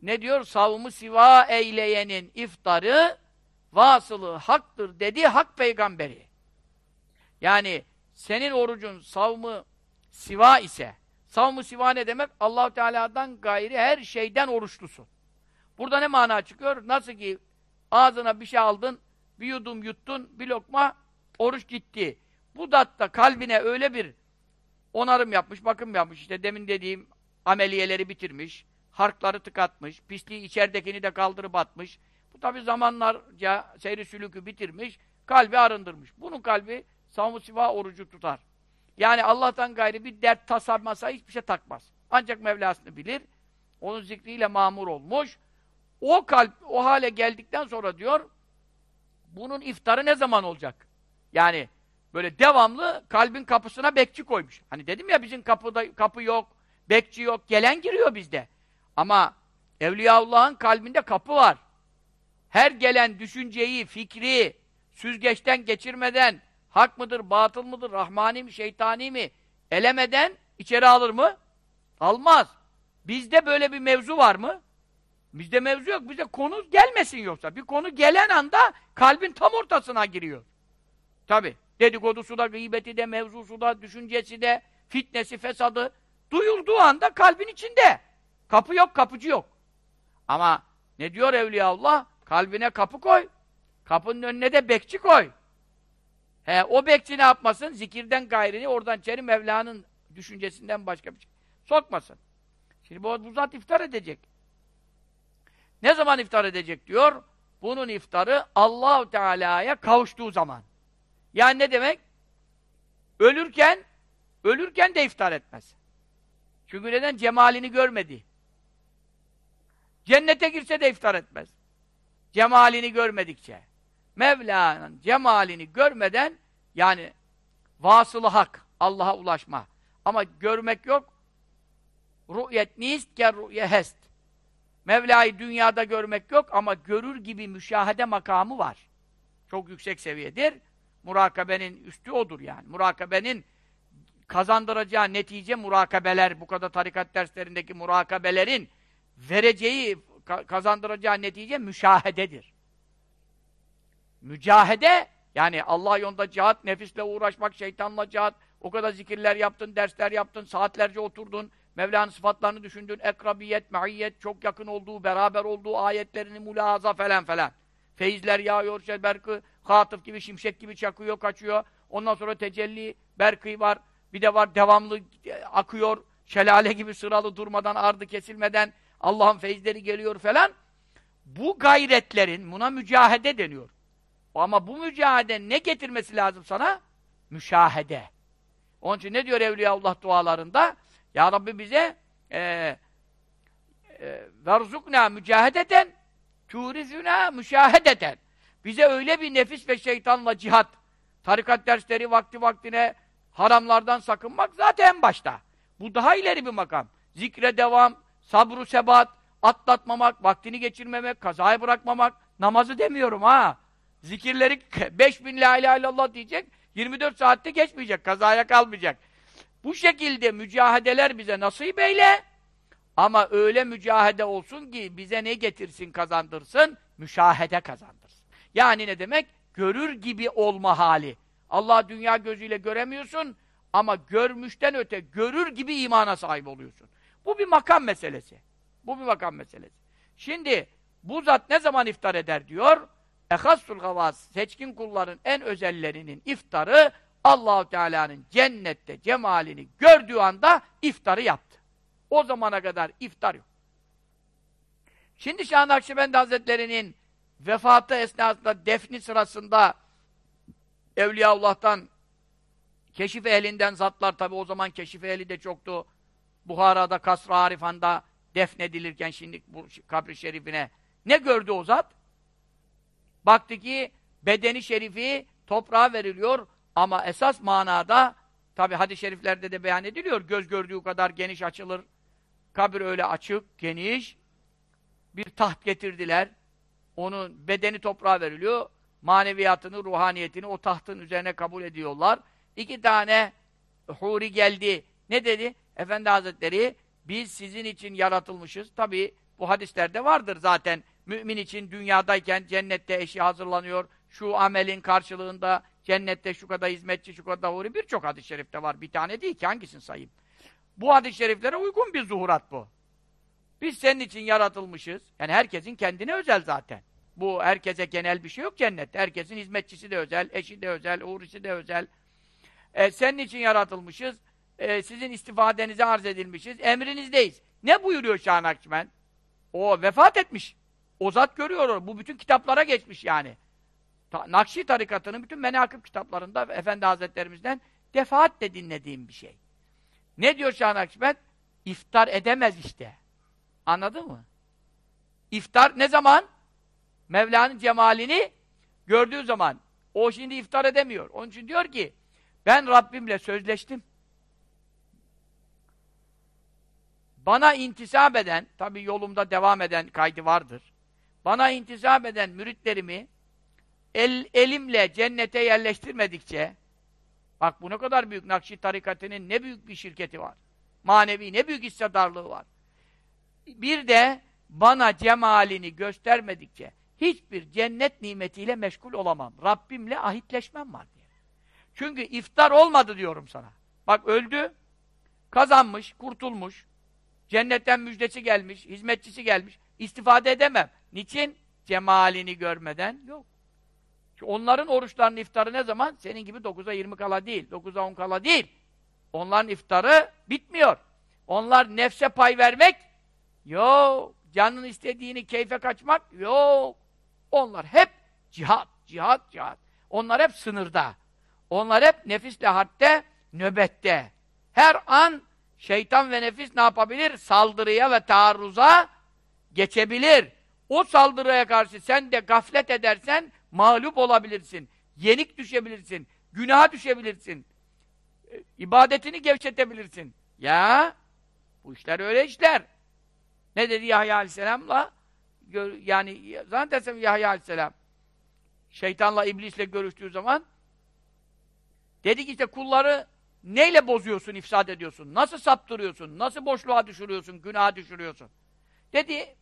Ne diyor? Savımı siva eyleyenin iftarı vasılı haktır dedi hak peygamberi. Yani senin orucun savmı siva ise savmı siva ne demek? allah Teala'dan gayri her şeyden oruçlusun. Burada ne mana çıkıyor? Nasıl ki ağzına bir şey aldın, bir yudum yuttun, bir lokma oruç gitti. Bu datta kalbine öyle bir onarım yapmış, bakım yapmış. İşte demin dediğim ameliyeleri bitirmiş, harkları tıkatmış, pisliği içeridekini de kaldırıp atmış. Bu tabi zamanlarca seyri sülükü bitirmiş, kalbi arındırmış. Bunun kalbi savun siva orucu tutar. Yani Allah'tan gayri bir dert tasarmasa hiçbir şey takmaz. Ancak Mevlasını bilir. Onun zikriyle mamur olmuş. O kalp o hale geldikten sonra diyor bunun iftarı ne zaman olacak? Yani böyle devamlı kalbin kapısına bekçi koymuş. Hani dedim ya bizim kapıda kapı yok, bekçi yok, gelen giriyor bizde. Ama Evliyaullah'ın kalbinde kapı var. Her gelen düşünceyi, fikri süzgeçten geçirmeden hak mıdır, batıl mıdır, rahmani mi, şeytani mi elemeden içeri alır mı? Almaz. Bizde böyle bir mevzu var mı? Bizde mevzu yok. Bizde konu gelmesin yoksa. Bir konu gelen anda kalbin tam ortasına giriyor. Tabi. Dedikodusu da, gıybeti de, mevzusu da, düşüncesi de, fitnesi, fesadı duyulduğu anda kalbin içinde. Kapı yok, kapıcı yok. Ama ne diyor Evliyaullah? Kalbine kapı koy. Kapının önüne de bekçi koy. He, o bekçi ne yapmasın? Zikirden gayrini oradan içeri Mevla'nın düşüncesinden başka bir şey sokmasın. Şimdi bu, bu zat iftar edecek. Ne zaman iftar edecek diyor? Bunun iftarı Allahu Teala'ya kavuştuğu zaman. Yani ne demek? Ölürken, ölürken de iftar etmez. Çünkü neden? Cemalini görmedi. Cennete girse de iftar etmez. Cemalini görmedikçe. Mevla'nın cemalini görmeden yani vasılı hak, Allah'a ulaşma. Ama görmek yok. Ru'yet nist ke ru'ye. Mevla'yı dünyada görmek yok ama görür gibi müşahede makamı var. Çok yüksek seviyedir. Murakabenin üstü odur yani. Murakabenin kazandıracağı netice murakabeler, bu kadar tarikat derslerindeki murakabelerin vereceği, kazandıracağı netice müşahededir. Mücahede, yani Allah yolunda cihat, nefisle uğraşmak, şeytanla cihat, o kadar zikirler yaptın, dersler yaptın, saatlerce oturdun, Mevla'nın sıfatlarını düşündün, ekrabiyet, mehiyyet, çok yakın olduğu, beraber olduğu ayetlerini mulahaza falan falan. Feyizler yağıyor, şey, berkı, hatıf gibi, şimşek gibi çakıyor, kaçıyor. Ondan sonra tecelli, berkı var, bir de var devamlı akıyor, şelale gibi sıralı durmadan, ardı kesilmeden Allah'ın feyizleri geliyor falan. Bu gayretlerin, buna mücahede deniyor. Ama bu mücahede ne getirmesi lazım sana? Müşahede. Onun için ne diyor Evliyaullah dualarında? Ya Rabbi bize e, e, verzukna mücahedeten turizuna müşahedeten bize öyle bir nefis ve şeytanla cihat tarikat dersleri vakti vaktine haramlardan sakınmak zaten en başta. Bu daha ileri bir makam. Zikre devam, sabru sebat, atlatmamak, vaktini geçirmemek, kazayı bırakmamak, namazı demiyorum ha. Zikirleri [LAUGHS] 5000 la ilahe illallah diyecek, 24 saatte geçmeyecek, kazaya kalmayacak. Bu şekilde mücahedeler bize nasip eyle. Ama öyle mücahede olsun ki bize ne getirsin, kazandırsın? Müşahede kazandırsın. Yani ne demek? Görür gibi olma hali. Allah dünya gözüyle göremiyorsun ama görmüşten öte görür gibi imana sahip oluyorsun. Bu bir makam meselesi. Bu bir makam meselesi. Şimdi bu zat ne zaman iftar eder diyor? Ehassul gavaz, seçkin kulların en özellerinin iftarı Allahu Teala'nın cennette cemalini gördüğü anda iftarı yaptı. O zamana kadar iftar yok. Şimdi Şah Nakşibendi Hazretleri'nin vefatı esnasında defni sırasında Evliyaullah'tan keşif ehlinden zatlar tabi o zaman keşif ehli de çoktu. Buhara'da, Kasr-ı Arifan'da defnedilirken şimdi bu kabri şerifine ne gördü o zat? Baktı ki bedeni şerifi toprağa veriliyor ama esas manada tabi hadis-i şeriflerde de beyan ediliyor. Göz gördüğü kadar geniş açılır. Kabir öyle açık, geniş. Bir taht getirdiler. Onun bedeni toprağa veriliyor. Maneviyatını, ruhaniyetini o tahtın üzerine kabul ediyorlar. İki tane huri geldi. Ne dedi? Efendi Hazretleri biz sizin için yaratılmışız. Tabi bu hadislerde vardır zaten. Mümin için dünyadayken cennette eşi hazırlanıyor. Şu amelin karşılığında cennette şu kadar hizmetçi, şu kadar huri birçok hadis-i şerifte var. Bir tane değil ki hangisini sayayım? Bu hadis-i şeriflere uygun bir zuhurat bu. Biz senin için yaratılmışız. Yani herkesin kendine özel zaten. Bu herkese genel bir şey yok cennette. Herkesin hizmetçisi de özel, eşi de özel, uğrisi de özel. E, senin için yaratılmışız. E, sizin istifadenize arz edilmişiz. Emrinizdeyiz. Ne buyuruyor Şah Nakşimen? O vefat etmiş. O zat görüyor. Bu bütün kitaplara geçmiş yani. Nakşi tarikatının bütün menakıb kitaplarında Efendi Hazretlerimizden defaatle dinlediğim bir şey. Ne diyor Şah Nakşibend? İftar edemez işte. Anladın mı? İftar ne zaman? Mevla'nın cemalini gördüğü zaman. O şimdi iftar edemiyor. Onun için diyor ki ben Rabbimle sözleştim. Bana intisap eden, tabi yolumda devam eden kaydı vardır. Bana intisap eden müritlerimi el, elimle cennete yerleştirmedikçe bak bu ne kadar büyük Nakşi tarikatının ne büyük bir şirketi var. Manevi ne büyük hissedarlığı var. Bir de bana cemalini göstermedikçe hiçbir cennet nimetiyle meşgul olamam. Rabbimle ahitleşmem var diye. Çünkü iftar olmadı diyorum sana. Bak öldü, kazanmış, kurtulmuş, cennetten müjdesi gelmiş, hizmetçisi gelmiş, istifade edemem. Niçin? Cemalini görmeden yok. Çünkü onların oruçlarının iftarı ne zaman? Senin gibi 9'a 20 kala değil, 9'a 10 kala değil. Onların iftarı bitmiyor. Onlar nefse pay vermek yok. Canın istediğini keyfe kaçmak yok. Onlar hep cihat, cihat, cihat. Onlar hep sınırda. Onlar hep nefisle harpte, nöbette. Her an şeytan ve nefis ne yapabilir? Saldırıya ve taarruza geçebilir. O saldırıya karşı sen de gaflet edersen mağlup olabilirsin. Yenik düşebilirsin. Günaha düşebilirsin. E, ibadetini gevşetebilirsin. Ya bu işler öyle işler. Ne dedi Yahya Aleyhisselam'la? Yani zannedersem Yahya Aleyhisselam şeytanla, iblisle görüştüğü zaman dedi ki işte kulları neyle bozuyorsun, ifsad ediyorsun? Nasıl saptırıyorsun? Nasıl boşluğa düşürüyorsun, günaha düşürüyorsun? Dedi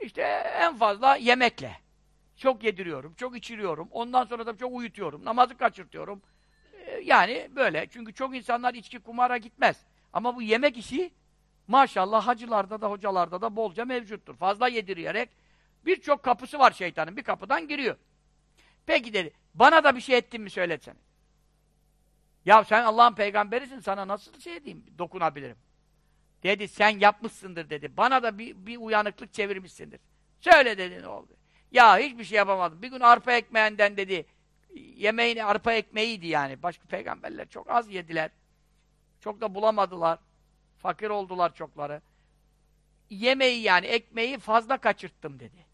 işte en fazla yemekle. Çok yediriyorum, çok içiriyorum. Ondan sonra da çok uyutuyorum. Namazı kaçırtıyorum. Ee, yani böyle. Çünkü çok insanlar içki kumara gitmez. Ama bu yemek işi maşallah hacılarda da hocalarda da bolca mevcuttur. Fazla yediriyerek birçok kapısı var şeytanın. Bir kapıdan giriyor. Peki dedi. Bana da bir şey ettin mi söyletsene. Ya sen Allah'ın peygamberisin. Sana nasıl şey edeyim, dokunabilirim. Dedi sen yapmışsındır dedi. Bana da bir, bir uyanıklık çevirmişsindir. Söyle dedi ne oldu. Ya hiçbir şey yapamadım. Bir gün arpa ekmeğinden dedi. Yemeğini arpa ekmeğiydi yani. Başka peygamberler çok az yediler. Çok da bulamadılar. Fakir oldular çokları. Yemeği yani ekmeği fazla kaçırttım dedi.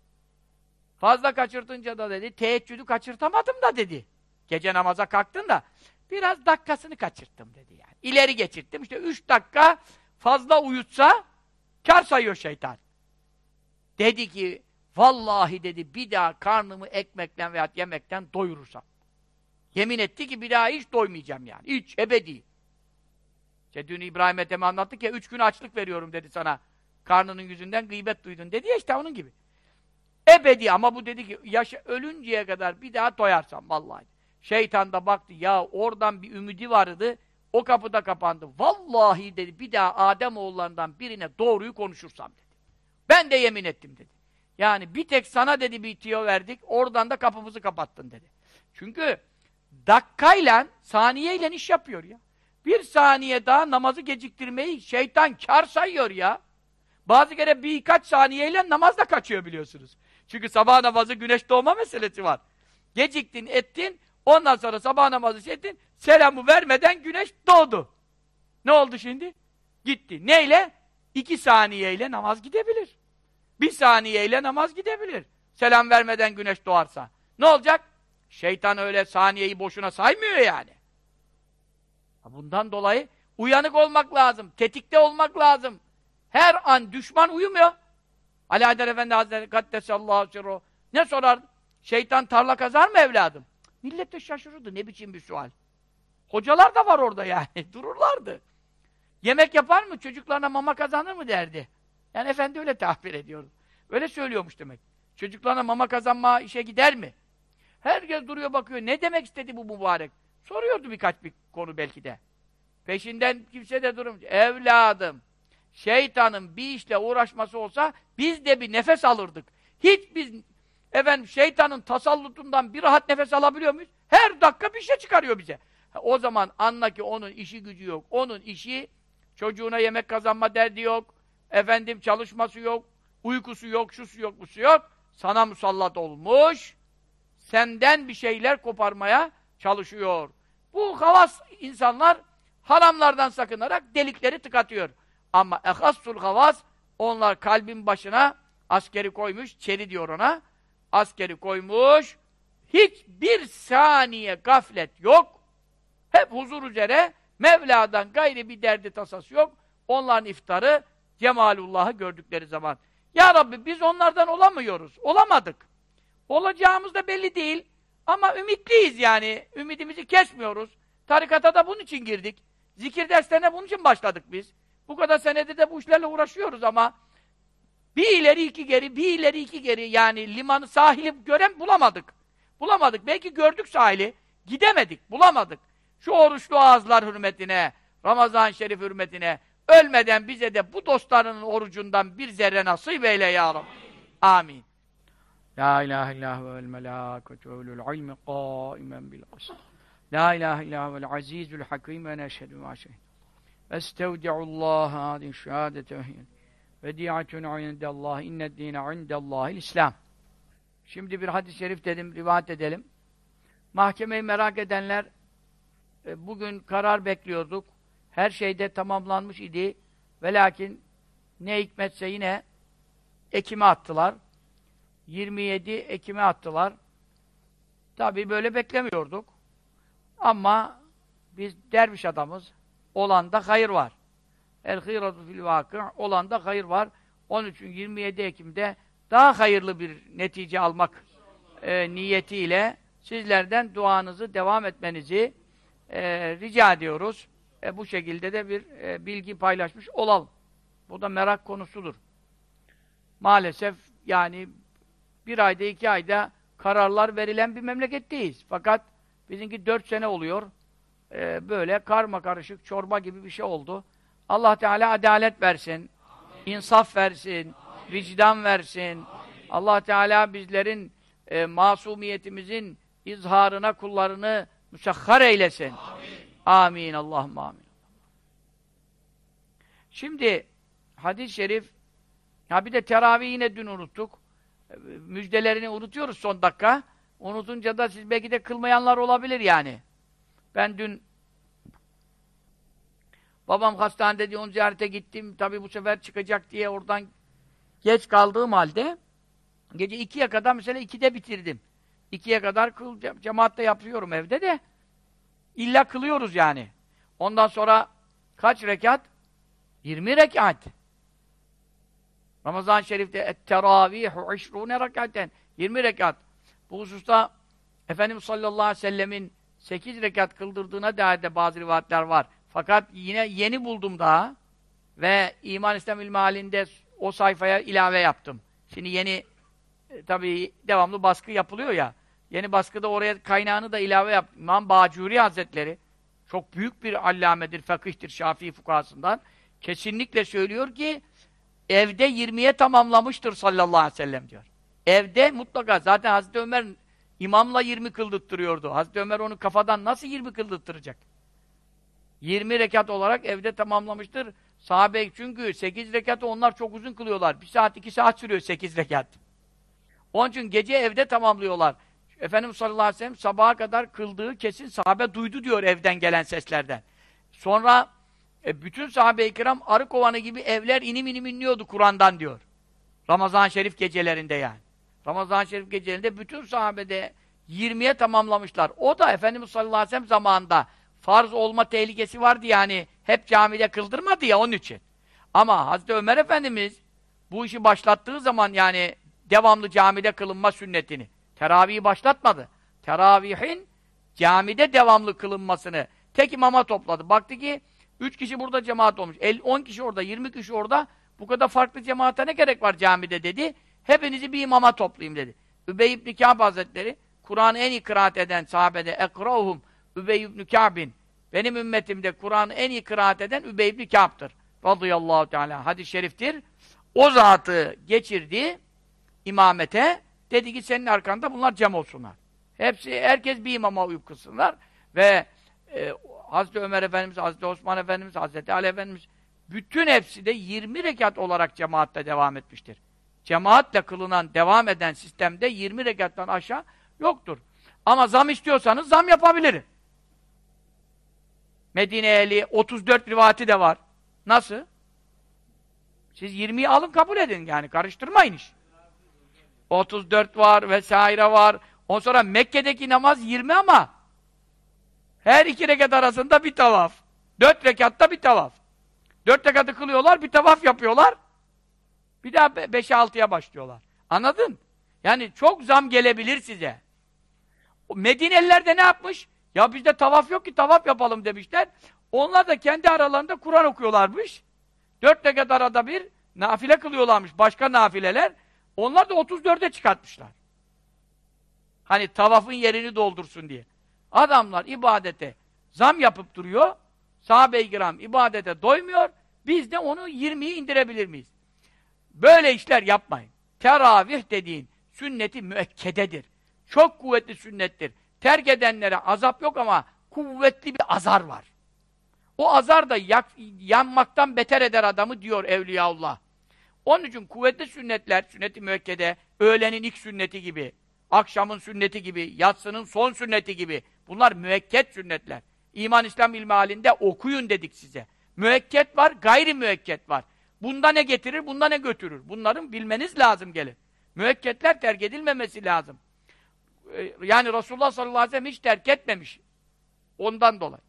Fazla kaçırtınca da dedi, teheccüdü kaçırtamadım da dedi. Gece namaza kalktın da biraz dakikasını kaçırttım dedi yani. İleri geçirttim. İşte üç dakika fazla uyutsa kar sayıyor şeytan. Dedi ki vallahi dedi bir daha karnımı ekmekten veya yemekten doyurursam. Yemin etti ki bir daha hiç doymayacağım yani. Hiç ebedi. İşte dün İbrahim Ethem'e anlattık ya üç gün açlık veriyorum dedi sana. Karnının yüzünden gıybet duydun dedi ya işte onun gibi. Ebedi ama bu dedi ki yaşa ölünceye kadar bir daha doyarsam vallahi. Şeytan da baktı ya oradan bir ümidi vardı. O kapıda kapandı. Vallahi dedi bir daha Adem oğullarından birine doğruyu konuşursam dedi. Ben de yemin ettim dedi. Yani bir tek sana dedi bir tiyo verdik. Oradan da kapımızı kapattın dedi. Çünkü dakikayla, saniyeyle iş yapıyor ya. Bir saniye daha namazı geciktirmeyi şeytan kar sayıyor ya. Bazı kere birkaç saniyeyle namaz kaçıyor biliyorsunuz. Çünkü sabah namazı güneş doğma meselesi var. Geciktin, ettin, ondan sonra sabah namazı ettin, selamı vermeden güneş doğdu. Ne oldu şimdi? Gitti. Neyle? İki saniyeyle namaz gidebilir. Bir saniyeyle namaz gidebilir. Selam vermeden güneş doğarsa. Ne olacak? Şeytan öyle saniyeyi boşuna saymıyor yani. Bundan dolayı uyanık olmak lazım, tetikte olmak lazım. Her an düşman uyumuyor. Ali Haydar Efendi Hazretleri Kaddesallahu sirru. Ne sorar? Şeytan tarla kazar mı evladım? Millet de şaşırırdı. Ne biçim bir sual. Hocalar da var orada yani. [LAUGHS] Dururlardı. Yemek yapar mı? Çocuklarına mama kazanır mı derdi. Yani efendi öyle tahbir ediyordu. Öyle söylüyormuş demek. Çocuklarına mama kazanma işe gider mi? Herkes duruyor bakıyor. Ne demek istedi bu mübarek? Soruyordu birkaç bir konu belki de. Peşinden kimse de durum. Evladım, şeytanın bir işle uğraşması olsa biz de bir nefes alırdık. Hiç biz efendim şeytanın tasallutundan bir rahat nefes alabiliyor muyuz? Her dakika bir şey çıkarıyor bize. O zaman anla ki onun işi gücü yok. Onun işi çocuğuna yemek kazanma derdi yok. Efendim çalışması yok. Uykusu yok, şusu yok, busu yok. Sana musallat olmuş. Senden bir şeyler koparmaya çalışıyor. Bu havas insanlar haramlardan sakınarak delikleri tıkatıyor. Ama ehassul havas onlar kalbin başına askeri koymuş, çeri diyor ona. Askeri koymuş. Hiçbir saniye gaflet yok. Hep huzur üzere Mevla'dan gayri bir derdi tasası yok. Onların iftarı Cemalullah'ı gördükleri zaman. Ya Rabbi biz onlardan olamıyoruz. Olamadık. Olacağımız da belli değil. Ama ümitliyiz yani. Ümidimizi kesmiyoruz. Tarikata da bunun için girdik. Zikir derslerine bunun için başladık biz. Bu kadar senede de bu işlerle uğraşıyoruz ama bir ileri iki geri, bir ileri iki geri yani limanı, sahili gören bulamadık. Bulamadık. Belki gördük sahili. Gidemedik, bulamadık. Şu oruçlu ağızlar hürmetine, Ramazan Şerif hürmetine, ölmeden bize de bu dostlarının orucundan bir zerre nasip eyle ya Rabbi. Amin. La ilahe illallah vel melâketu ve ulul ilmi qâimen bil qısd. La ilahe illallah vel azizul hakim ve neşhedü ma şehid. Estevdi'ullah hadi şehadete vedi'atun indallah inned dine indallahil İslam. Şimdi bir hadis-i şerif dedim, rivayet edelim. Mahkemeyi merak edenler e, bugün karar bekliyorduk. Her şeyde tamamlanmış idi. Ve lakin ne hikmetse yine Ekim'e attılar. 27 Ekim'e attılar. Tabii böyle beklemiyorduk. Ama biz derviş adamız. Olanda hayır var. El hayratu fil vakı. Olanda hayır var. Onun için 27 Ekim'de daha hayırlı bir netice almak e, niyetiyle sizlerden duanızı devam etmenizi e, rica ediyoruz. E, bu şekilde de bir e, bilgi paylaşmış olalım. Bu da merak konusudur. Maalesef yani bir ayda iki ayda kararlar verilen bir memleketteyiz. Fakat bizimki dört sene oluyor. E, böyle karma karışık çorba gibi bir şey oldu. Allah Teala adalet versin. Amin. insaf versin. Amin. Vicdan versin. Amin. Allah Teala bizlerin e, masumiyetimizin izharına kullarını müsahhar eylesin. Amin. Allahümme amin. Şimdi hadis-i şerif ya bir de teravih yine dün unuttuk. E, müjdelerini unutuyoruz son dakika. Unutunca da siz belki de kılmayanlar olabilir yani. Ben dün babam hastanede diye onu ziyarete gittim. Tabii bu sefer çıkacak diye oradan geç kaldığım halde gece ikiye kadar mesela ikide bitirdim. İkiye kadar kıl, cemaatte yapıyorum evde de. İlla kılıyoruz yani. Ondan sonra kaç rekat? 20 rekat. Ramazan-ı Şerif'te et-teravihu işrûne rekaten 20 rekat. Bu hususta Efendimiz sallallahu aleyhi ve sellemin 8 rekat kıldırdığına dair de bazı rivayetler var. Fakat yine yeni buldum daha ve İman İslam İlmi halinde o sayfaya ilave yaptım. Şimdi yeni e, tabii devamlı baskı yapılıyor ya. Yeni baskıda oraya kaynağını da ilave yaptım. İmam Bacuri Hazretleri çok büyük bir allamedir, fakihtir Şafii fukasından. Kesinlikle söylüyor ki evde 20'ye tamamlamıştır sallallahu aleyhi ve sellem diyor. Evde mutlaka zaten Hazreti Ömer imamla 20 kıldırttırıyordu. Hazreti Ömer onu kafadan nasıl 20 kıldırttıracak? 20 rekat olarak evde tamamlamıştır. Sahabe çünkü 8 rekatı onlar çok uzun kılıyorlar. 1 saat 2 saat sürüyor 8 rekat. Onun için gece evde tamamlıyorlar. Efendimiz sallallahu aleyhi ve sellem sabaha kadar kıldığı kesin sahabe duydu diyor evden gelen seslerden. Sonra e, bütün sahabe-i kiram arı kovanı gibi evler inim inim inliyordu Kur'an'dan diyor. Ramazan-ı Şerif gecelerinde yani. Ramazan-ı Şerif gecelerinde bütün sahabede 20'ye tamamlamışlar. O da Efendimiz sallallahu aleyhi ve sellem zamanında farz olma tehlikesi vardı yani. Hep camide kıldırmadı ya onun için. Ama Hazreti Ömer Efendimiz bu işi başlattığı zaman yani devamlı camide kılınma sünnetini teravihi başlatmadı. Teravihin camide devamlı kılınmasını tek imama topladı. Baktı ki Üç kişi burada cemaat olmuş. El, on kişi orada, yirmi kişi orada. Bu kadar farklı cemaate ne gerek var camide dedi. Hepinizi bir imama toplayayım dedi. Übey ibn Kâb Hazretleri, Kur'an'ı en iyi kıraat eden sahabede ekrauhum Übey ibn Kâb'in. Benim ümmetimde Kur'an'ı en iyi kıraat eden Übey ibn Kâb'tır. Radıyallahu teala. Hadis-i şeriftir. O zatı geçirdi imamete. Dedi ki senin arkanda bunlar cem olsunlar. Hepsi, herkes bir imama uyup kılsınlar. Ve e, Hazreti Ömer Efendimiz, Hazreti Osman Efendimiz, Hazreti Ali Efendimiz bütün hepsi de 20 rekat olarak cemaatte devam etmiştir. Cemaatle kılınan, devam eden sistemde 20 rekattan aşağı yoktur. Ama zam istiyorsanız zam yapabilirim. Medine ehli 34 rivati de var. Nasıl? Siz 20'yi alın kabul edin yani karıştırmayın iş. 34 var vesaire var. Ondan sonra Mekke'deki namaz 20 ama her iki rekat arasında bir tavaf. Dört rekatta bir tavaf. Dört rekatı kılıyorlar, bir tavaf yapıyorlar. Bir daha be beşe altıya başlıyorlar. Anladın? Yani çok zam gelebilir size. Medineliler de ne yapmış? Ya bizde tavaf yok ki tavaf yapalım demişler. Onlar da kendi aralarında Kur'an okuyorlarmış. Dört rekat arada bir nafile kılıyorlarmış. Başka nafileler. Onlar da 34'e çıkartmışlar. Hani tavafın yerini doldursun diye. Adamlar ibadete zam yapıp duruyor. Sahabe-i kiram ibadete doymuyor. Biz de onu 20'yi indirebilir miyiz? Böyle işler yapmayın. Teravih dediğin sünneti müekkededir. Çok kuvvetli sünnettir. Terk edenlere azap yok ama kuvvetli bir azar var. O azar da yak, yanmaktan beter eder adamı diyor Evliyaullah. Onun için kuvvetli sünnetler, sünnet-i müekkede, öğlenin ilk sünneti gibi, akşamın sünneti gibi, yatsının son sünneti gibi, Bunlar müekket sünnetler. İman İslam ilmi halinde okuyun dedik size. Müekket var, gayri müekket var. Bunda ne getirir, bunda ne götürür? Bunların bilmeniz lazım gelir. Müekketler terk edilmemesi lazım. Ee, yani Resulullah sallallahu aleyhi ve sellem hiç terk etmemiş. Ondan dolayı.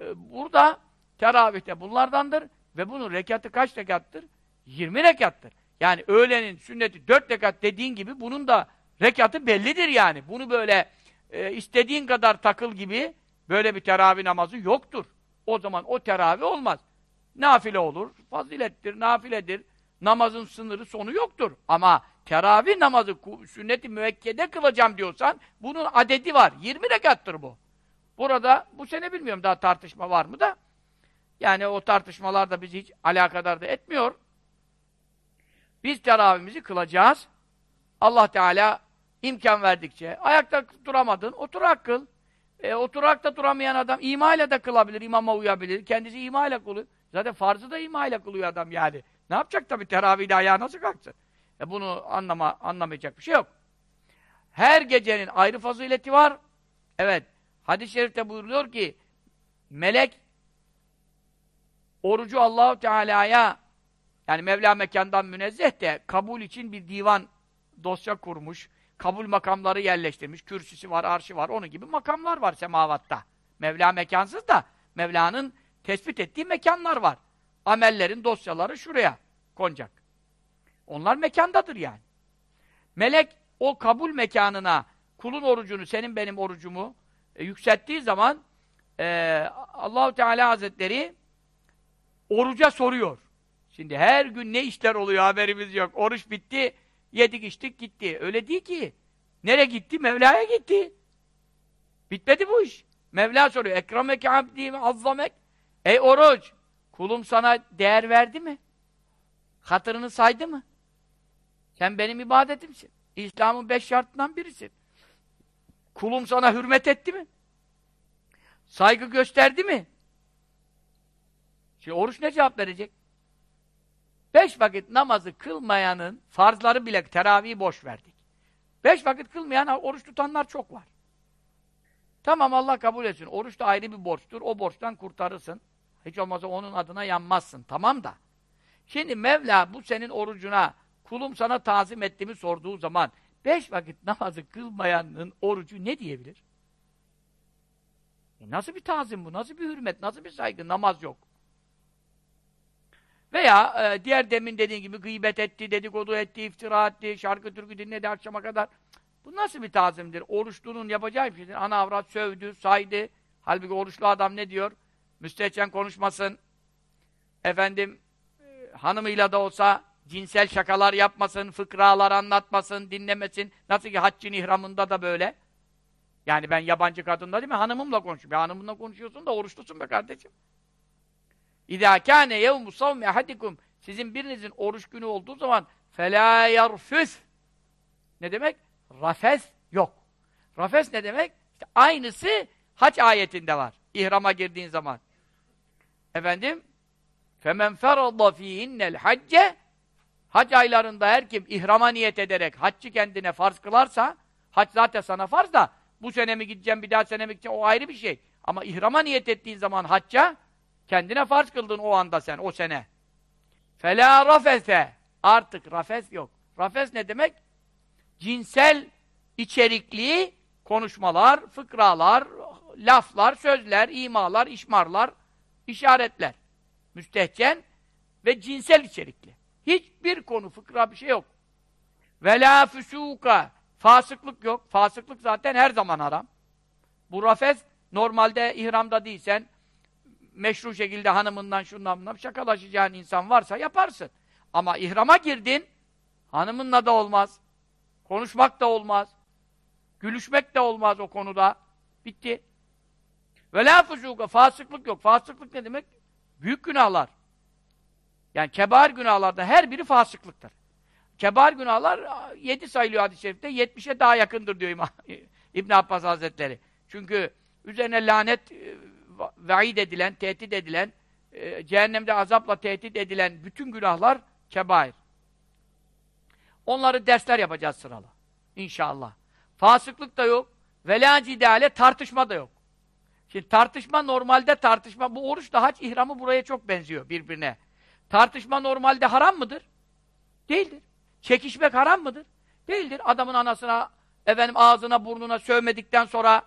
Ee, burada teravihte bunlardandır ve bunun rekatı kaç rekattır? 20 rekattır. Yani öğlenin sünneti 4 rekat dediğin gibi bunun da rekatı bellidir yani. Bunu böyle e, istediğin kadar takıl gibi böyle bir teravih namazı yoktur. O zaman o teravih olmaz. Nafile olur, fazilettir, nafiledir. Namazın sınırı sonu yoktur. Ama teravih namazı sünnet-i müekkede kılacağım diyorsan bunun adedi var. 20 rekattır bu. Burada bu sene bilmiyorum daha tartışma var mı da yani o tartışmalar da bizi hiç alakadar da etmiyor. Biz teravihimizi kılacağız. Allah Teala imkan verdikçe. Ayakta duramadın, oturak kıl. E, oturakta duramayan adam ima ile de kılabilir, imama uyabilir. Kendisi ima ile kılıyor. Zaten farzı da ima ile kılıyor adam yani. Ne yapacak tabii teravihde ayağı nasıl kalksın? E bunu anlama, anlamayacak bir şey yok. Her gecenin ayrı fazileti var. Evet. Hadis-i şerifte buyuruluyor ki melek orucu Allahu Teala'ya yani Mevla mekandan münezzeh de kabul için bir divan dosya kurmuş. Kabul makamları yerleştirmiş. Kürsüsü var, arşı var. Onun gibi makamlar var semavatta. Mevla mekansız da Mevla'nın tespit ettiği mekanlar var. Amellerin dosyaları şuraya konacak. Onlar mekandadır yani. Melek o kabul mekanına kulun orucunu, senin benim orucumu e, yükselttiği zaman e, Allahu Teala Hazretleri oruca soruyor. Şimdi her gün ne işler oluyor haberimiz yok. Oruç bitti, yedik içtik gitti. Öyle değil ki. Nereye gitti? Mevla'ya gitti. Bitmedi bu iş. Mevla soruyor. Ekremeke abdi azzamek. Ey oruç! Kulum sana değer verdi mi? Hatırını saydı mı? Sen benim ibadetimsin. İslam'ın beş şartından birisin. Kulum sana hürmet etti mi? Saygı gösterdi mi? Şimdi oruç ne cevap verecek? Beş vakit namazı kılmayanın farzları bile teravihi boş verdik. Beş vakit kılmayan oruç tutanlar çok var. Tamam Allah kabul etsin. Oruç da ayrı bir borçtur. O borçtan kurtarırsın. Hiç olmazsa onun adına yanmazsın. Tamam da. Şimdi Mevla bu senin orucuna kulum sana tazim ettiğimi sorduğu zaman beş vakit namazı kılmayanın orucu ne diyebilir? E nasıl bir tazim bu? Nasıl bir hürmet? Nasıl bir saygı? Namaz yok. Veya e, diğer demin dediğin gibi gıybet etti, dedikodu etti, iftira etti, şarkı türkü dinledi akşama kadar. Bu nasıl bir tazimdir? Oruçlunun yapacağı bir şeydir. Ana avrat sövdü, saydı. Halbuki oruçlu adam ne diyor? Müstehcen konuşmasın. Efendim, e, hanımıyla da olsa cinsel şakalar yapmasın, fıkralar anlatmasın, dinlemesin. Nasıl ki haccın ihramında da böyle. Yani ben yabancı kadınla değil mi? Hanımımla konuşuyorum. Ya hanımınla konuşuyorsun da oruçlusun be kardeşim. İzâ kâne yevmu savmi ahadikum sizin birinizin oruç günü olduğu zaman felâ yarfüs ne demek? Rafes yok. Rafes ne demek? İşte aynısı hac ayetinde var. İhrama girdiğin zaman. Efendim femen ferada fihinnel hacce hac aylarında her kim ihrama niyet ederek haccı kendine farz kılarsa hac zaten sana farz da bu sene mi gideceğim bir daha sene mi gideceğim o ayrı bir şey. Ama ihrama niyet ettiğin zaman hacca Kendine farz kıldın o anda sen, o sene. Fela rafese. Artık rafes yok. Rafes ne demek? Cinsel içerikli konuşmalar, fıkralar, laflar, sözler, imalar, işmarlar, işaretler. Müstehcen ve cinsel içerikli. Hiçbir konu, fıkra bir şey yok. Vela füsuka. Fasıklık yok. Fasıklık zaten her zaman haram. Bu rafes normalde ihramda değilsen, meşru şekilde hanımından şundan bundan şakalaşacağın insan varsa yaparsın. Ama ihrama girdin, hanımınla da olmaz. Konuşmak da olmaz. Gülüşmek de olmaz o konuda. Bitti. Ve la fasıklık yok. Fasıklık ne demek? Büyük günahlar. Yani kebar günahlarda her biri fasıklıktır. Kebar günahlar yedi sayılıyor hadis-i şerifte. Yetmişe daha yakındır diyor İmam [LAUGHS] İbn Abbas Hazretleri. Çünkü üzerine lanet e, vaid edilen, tehdit edilen, e, cehennemde azapla tehdit edilen bütün günahlar kebair. Onları dersler yapacağız sıralı. İnşallah. Fasıklık da yok. Velâ cidâle tartışma da yok. Şimdi tartışma normalde tartışma, bu oruçla hac ihramı buraya çok benziyor birbirine. Tartışma normalde haram mıdır? Değildir. Çekişmek haram mıdır? Değildir. Adamın anasına, efendim ağzına burnuna sövmedikten sonra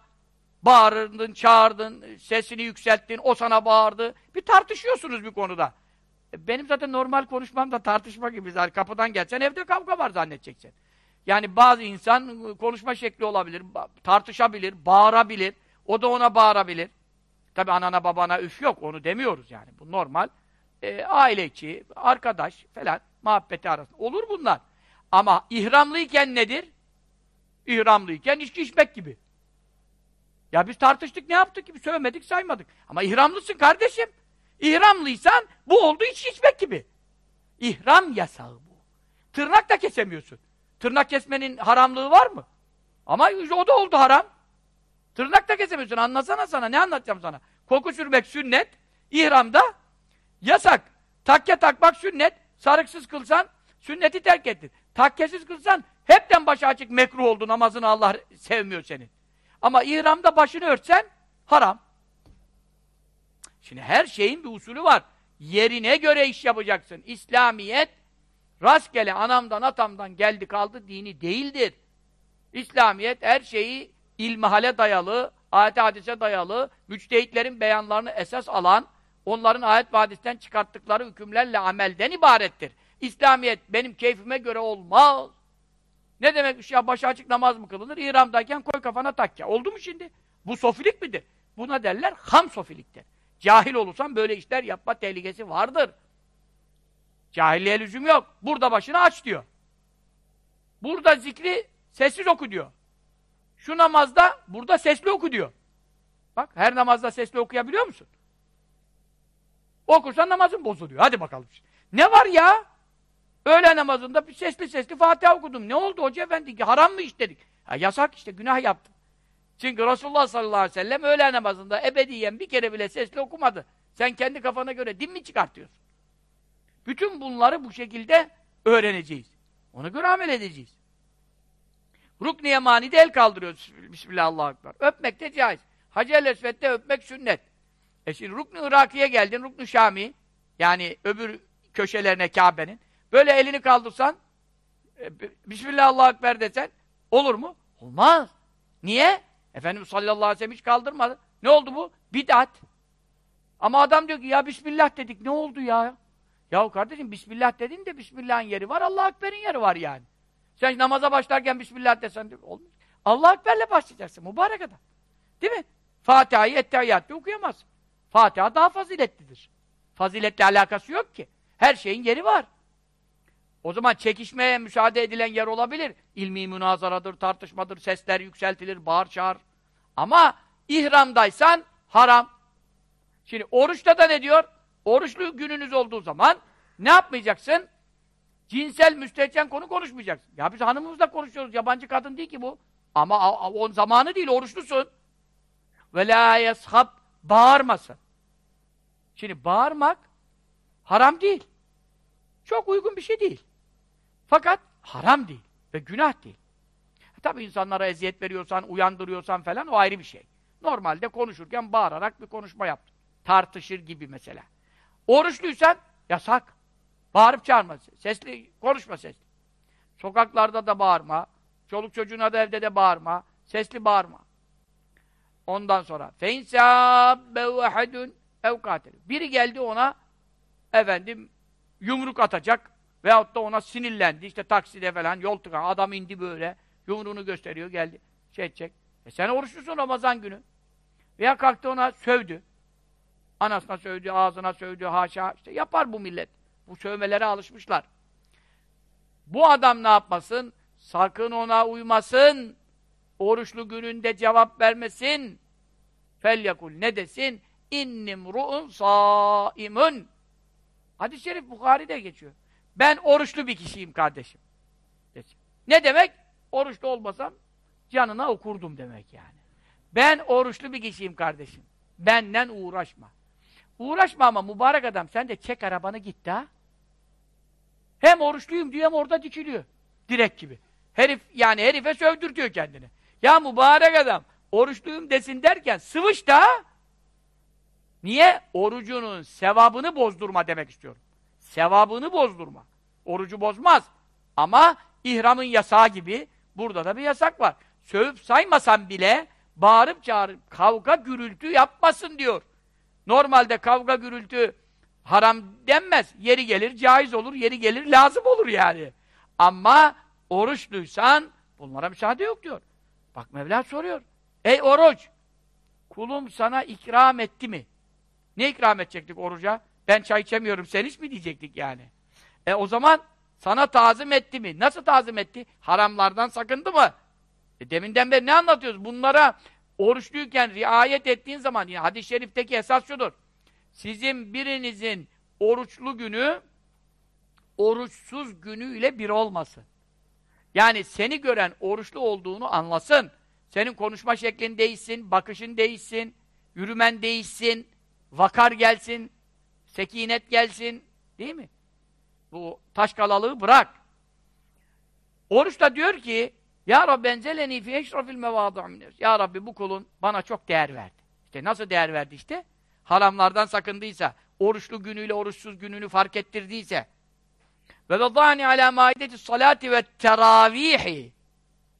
bağırdın, çağırdın, sesini yükselttin, o sana bağırdı. Bir tartışıyorsunuz bir konuda. E, benim zaten normal konuşmam da tartışma gibi zaten. Kapıdan gelsen evde kavga var zannedeceksin. Yani bazı insan konuşma şekli olabilir, tartışabilir, bağırabilir. O da ona bağırabilir. Tabi anana babana üf yok, onu demiyoruz yani. Bu normal. E, aile içi, arkadaş falan, muhabbeti arasında. Olur bunlar. Ama ihramlıyken nedir? İhramlıyken içki içmek gibi. Ya biz tartıştık, ne yaptık gibi? Sövmedik, saymadık. Ama ihramlısın kardeşim. İhramlıysan bu oldu içki içmek gibi. İhram yasağı bu. Tırnak da kesemiyorsun. Tırnak kesmenin haramlığı var mı? Ama o da oldu haram. Tırnak da kesemiyorsun. Anlasana sana. Ne anlatacağım sana? Koku sürmek sünnet. İhramda yasak. Takke takmak sünnet. Sarıksız kılsan sünneti terk ettin. Takkesiz kılsan hepten başı açık mekruh oldu. Namazını Allah sevmiyor senin. Ama ihramda başını örtsen haram. Şimdi her şeyin bir usulü var. Yerine göre iş yapacaksın. İslamiyet rastgele anamdan atamdan geldi kaldı dini değildir. İslamiyet her şeyi ilmihale dayalı, ayet hadise dayalı, müçtehitlerin beyanlarını esas alan, onların ayet ve hadisten çıkarttıkları hükümlerle amelden ibarettir. İslamiyet benim keyfime göre olmaz. Ne demek ya başı açık namaz mı kılınır? İramdayken koy kafana takya. Oldu mu şimdi? Bu sofilik midir? Buna derler ham sofiliktir. Cahil olursan böyle işler yapma tehlikesi vardır. Cahilliğe lüzum yok. Burada başını aç diyor. Burada zikri sessiz oku diyor. Şu namazda burada sesli oku diyor. Bak her namazda sesli okuyabiliyor musun? Okursan namazın bozuluyor. Hadi bakalım. Ne var ya? Öğle namazında bir sesli sesli Fatiha okudum. Ne oldu hoca efendi? Haram mı işledik? Ha, yasak işte günah yaptım. Çünkü Resulullah sallallahu aleyhi ve sellem öğle namazında ebediyen bir kere bile sesli okumadı. Sen kendi kafana göre din mi çıkartıyorsun? Bütün bunları bu şekilde öğreneceğiz. Ona göre amel edeceğiz. Rukn-i Yemani'de el kaldırıyoruz. Bismillahirrahmanirrahim. Öpmek de caiz. Hacer-i öpmek sünnet. E şimdi Rukn-i Iraki'ye geldin, Rukn-i Şami, yani öbür köşelerine Kabe'nin. Böyle elini kaldırsan, e, Bismillahirrahmanirrahim desen, olur mu? Olmaz. Niye? Efendimiz sallallahu aleyhi ve sellem hiç kaldırmadı. Ne oldu bu? Bid'at. Ama adam diyor ki ya Bismillah dedik ne oldu ya? Yahu kardeşim Bismillah dedin de Bismillah'ın yeri var, Allah Ekber'in yeri var yani. Sen namaza başlarken Bismillah desen de olmuyor. Allah Ekber'le başlayacaksın mübarek adam. Değil mi? Fatiha'yı ettehiyyatta okuyamaz. Fatiha daha faziletlidir. Faziletle alakası yok ki. Her şeyin yeri var. O zaman çekişmeye müsaade edilen yer olabilir. İlmi münazaradır, tartışmadır, sesler yükseltilir, bağır çağır. Ama ihramdaysan haram. Şimdi oruçta da ne diyor? Oruçlu gününüz olduğu zaman ne yapmayacaksın? Cinsel müstehcen konu konuşmayacaksın. Ya biz hanımımızla konuşuyoruz. Yabancı kadın değil ki bu. Ama on zamanı değil, oruçlusun. Ve la yeshab bağırmasın. Şimdi bağırmak haram değil. Çok uygun bir şey değil. Fakat haram değil ve günah değil. Tabi insanlara eziyet veriyorsan, uyandırıyorsan falan o ayrı bir şey. Normalde konuşurken bağırarak bir konuşma yap. Tartışır gibi mesela. Oruçluysan yasak. Bağırıp çağırma. Sesli, konuşma sesli. Sokaklarda da bağırma. Çoluk çocuğuna da evde de bağırma. Sesli bağırma. Ondan sonra feinsâbbehu ehedun evkatel. Biri geldi ona efendim yumruk atacak veyahut da ona sinirlendi. İşte takside falan yol tıkan. Adam indi böyle. Yumruğunu gösteriyor geldi. Şey edecek. E sen oruçlusun Ramazan günü. Veya kalktı ona sövdü. Anasına sövdü, ağzına sövdü, haşa. İşte yapar bu millet. Bu sövmelere alışmışlar. Bu adam ne yapmasın? Sakın ona uymasın. Oruçlu gününde cevap vermesin. Felyakul ne desin? İnnim ru'un saimun. Hadis-i şerif Bukhari'de geçiyor. Ben oruçlu bir kişiyim kardeşim. Ne demek? Oruçlu olmasam canına okurdum demek yani. Ben oruçlu bir kişiyim kardeşim. Benden uğraşma. Uğraşma ama mübarek adam sen de çek arabanı git ha. Hem oruçluyum diyor hem orada dikiliyor. Direk gibi. Herif yani herife sövdürtüyor kendini. Ya mübarek adam oruçluyum desin derken sıvış da Niye? Orucunun sevabını bozdurma demek istiyorum. Sevabını bozdurma. Orucu bozmaz. Ama ihramın yasağı gibi burada da bir yasak var. Sövüp saymasan bile bağırıp çağırıp kavga gürültü yapmasın diyor. Normalde kavga gürültü haram denmez. Yeri gelir caiz olur, yeri gelir lazım olur yani. Ama oruçluysan bunlara müsaade yok diyor. Bak Mevla soruyor. Ey oruç! Kulum sana ikram etti mi? Ne ikram edecektik oruca? Ben çay içemiyorum, sen hiç mi diyecektik yani? E o zaman sana tazim etti mi? Nasıl tazim etti? Haramlardan sakındı mı? E deminden beri ne anlatıyoruz? Bunlara oruçluyken riayet ettiğin zaman, yani hadis-i şerifteki esas şudur. Sizin birinizin oruçlu günü, oruçsuz günüyle bir olmasın. Yani seni gören oruçlu olduğunu anlasın. Senin konuşma şeklin değişsin, bakışın değişsin, yürümen değişsin, vakar gelsin, sekinet gelsin. Değil mi? Bu taşkalalığı bırak. Oruç da diyor ki Ya Rabbi enzeleni fi eşrafil mevâdu'u Ya Rabbi bu kulun bana çok değer verdi. İşte nasıl değer verdi işte? Haramlardan sakındıysa, oruçlu günüyle oruçsuz gününü fark ettirdiyse ve vedâni alâ maideti salati ve teravihi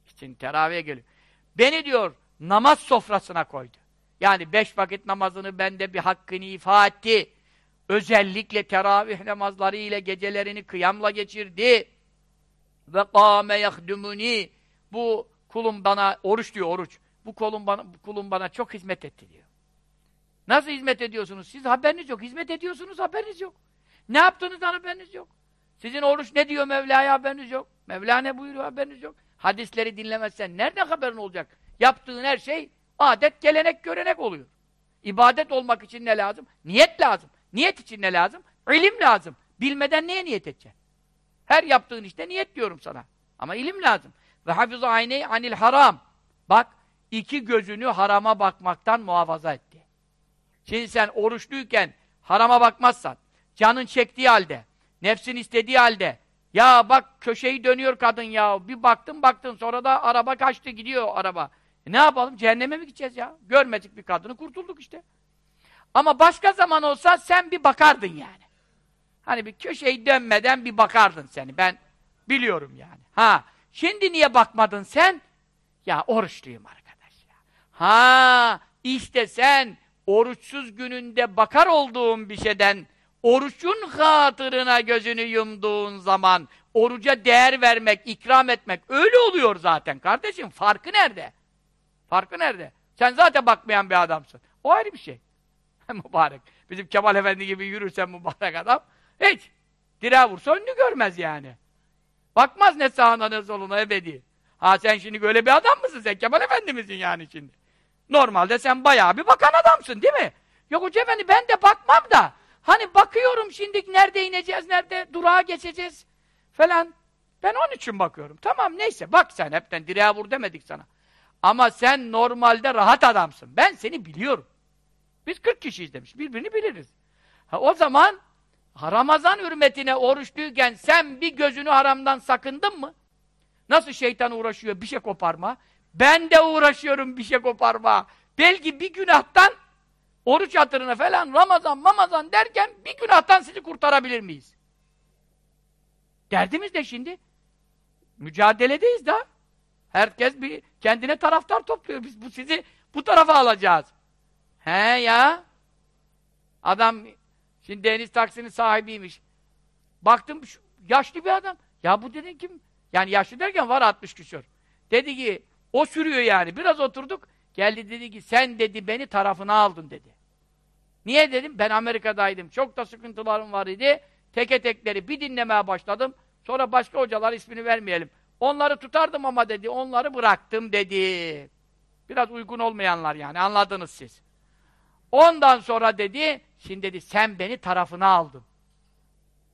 için teravihe geliyor. Beni diyor namaz sofrasına koydu. Yani beş vakit namazını bende bir hakkını ifa etti. Özellikle teravih namazları ile gecelerini kıyamla geçirdi. Ve kâme yahdumuni bu kulum bana oruç diyor oruç. Bu kulum bana kulum bana çok hizmet etti diyor. Nasıl hizmet ediyorsunuz? Siz haberiniz yok. Hizmet ediyorsunuz haberiniz yok. Ne yaptığınız haberiniz yok. Sizin oruç ne diyor Mevla'ya haberiniz yok. Mevla ne buyuruyor haberiniz yok. Hadisleri dinlemezsen nereden haberin olacak? Yaptığın her şey adet, gelenek, görenek oluyor. İbadet olmak için ne lazım? Niyet lazım. Niyet için ne lazım? İlim lazım. Bilmeden neye niyet edeceksin? Her yaptığın işte niyet diyorum sana. Ama ilim lazım. Ve hafız ayneyi anil haram. Bak, iki gözünü harama bakmaktan muhafaza etti. Şimdi sen oruçluyken harama bakmazsan, canın çektiği halde, nefsin istediği halde, ya bak köşeyi dönüyor kadın ya, bir baktın baktın sonra da araba kaçtı gidiyor araba. E ne yapalım? Cehenneme mi gideceğiz ya? Görmedik bir kadını kurtulduk işte. Ama başka zaman olsa sen bir bakardın yani. Hani bir köşeyi dönmeden bir bakardın seni. Ben biliyorum yani. Ha, şimdi niye bakmadın sen? Ya oruçluyum arkadaş ya. Ha, işte sen oruçsuz gününde bakar olduğun bir şeyden oruçun hatırına gözünü yumduğun zaman oruca değer vermek, ikram etmek öyle oluyor zaten kardeşim. Farkı nerede? Farkı nerede? Sen zaten bakmayan bir adamsın. O ayrı bir şey. [LAUGHS] mübarek. Bizim Kemal Efendi gibi yürürsen mübarek adam hiç direğe vursa önünü görmez yani. Bakmaz ne sağına ne soluna ebedi. Ha sen şimdi böyle bir adam mısın sen? Kemal Efendi misin yani şimdi? Normalde sen bayağı bir bakan adamsın değil mi? Yok hoca efendi ben de bakmam da hani bakıyorum şimdi nerede ineceğiz, nerede durağa geçeceğiz falan. Ben onun için bakıyorum. Tamam neyse bak sen hepten direğe vur demedik sana. Ama sen normalde rahat adamsın. Ben seni biliyorum. Biz 40 kişiyiz demiş. Birbirini biliriz. Ha, o zaman Ramazan hürmetine oruçluyken sen bir gözünü haramdan sakındın mı? Nasıl şeytan uğraşıyor bir şey koparma? Ben de uğraşıyorum bir şey koparma. Belki bir günahtan oruç hatırına falan Ramazan mamazan derken bir günahtan sizi kurtarabilir miyiz? Derdimiz de şimdi? Mücadeledeyiz da. Herkes bir kendine taraftar topluyor. Biz bu sizi bu tarafa alacağız. He ya. Adam şimdi Deniz Taksi'nin sahibiymiş. Baktım şu, yaşlı bir adam. Ya bu dedin kim? Yani yaşlı derken var 60 küsur. Dedi ki o sürüyor yani. Biraz oturduk. Geldi dedi ki sen dedi beni tarafına aldın dedi. Niye dedim? Ben Amerika'daydım. Çok da sıkıntılarım var idi. Teke tekleri bir dinlemeye başladım. Sonra başka hocalar ismini vermeyelim. Onları tutardım ama dedi. Onları bıraktım dedi. Biraz uygun olmayanlar yani. Anladınız siz. Ondan sonra dedi, şimdi dedi sen beni tarafına aldın.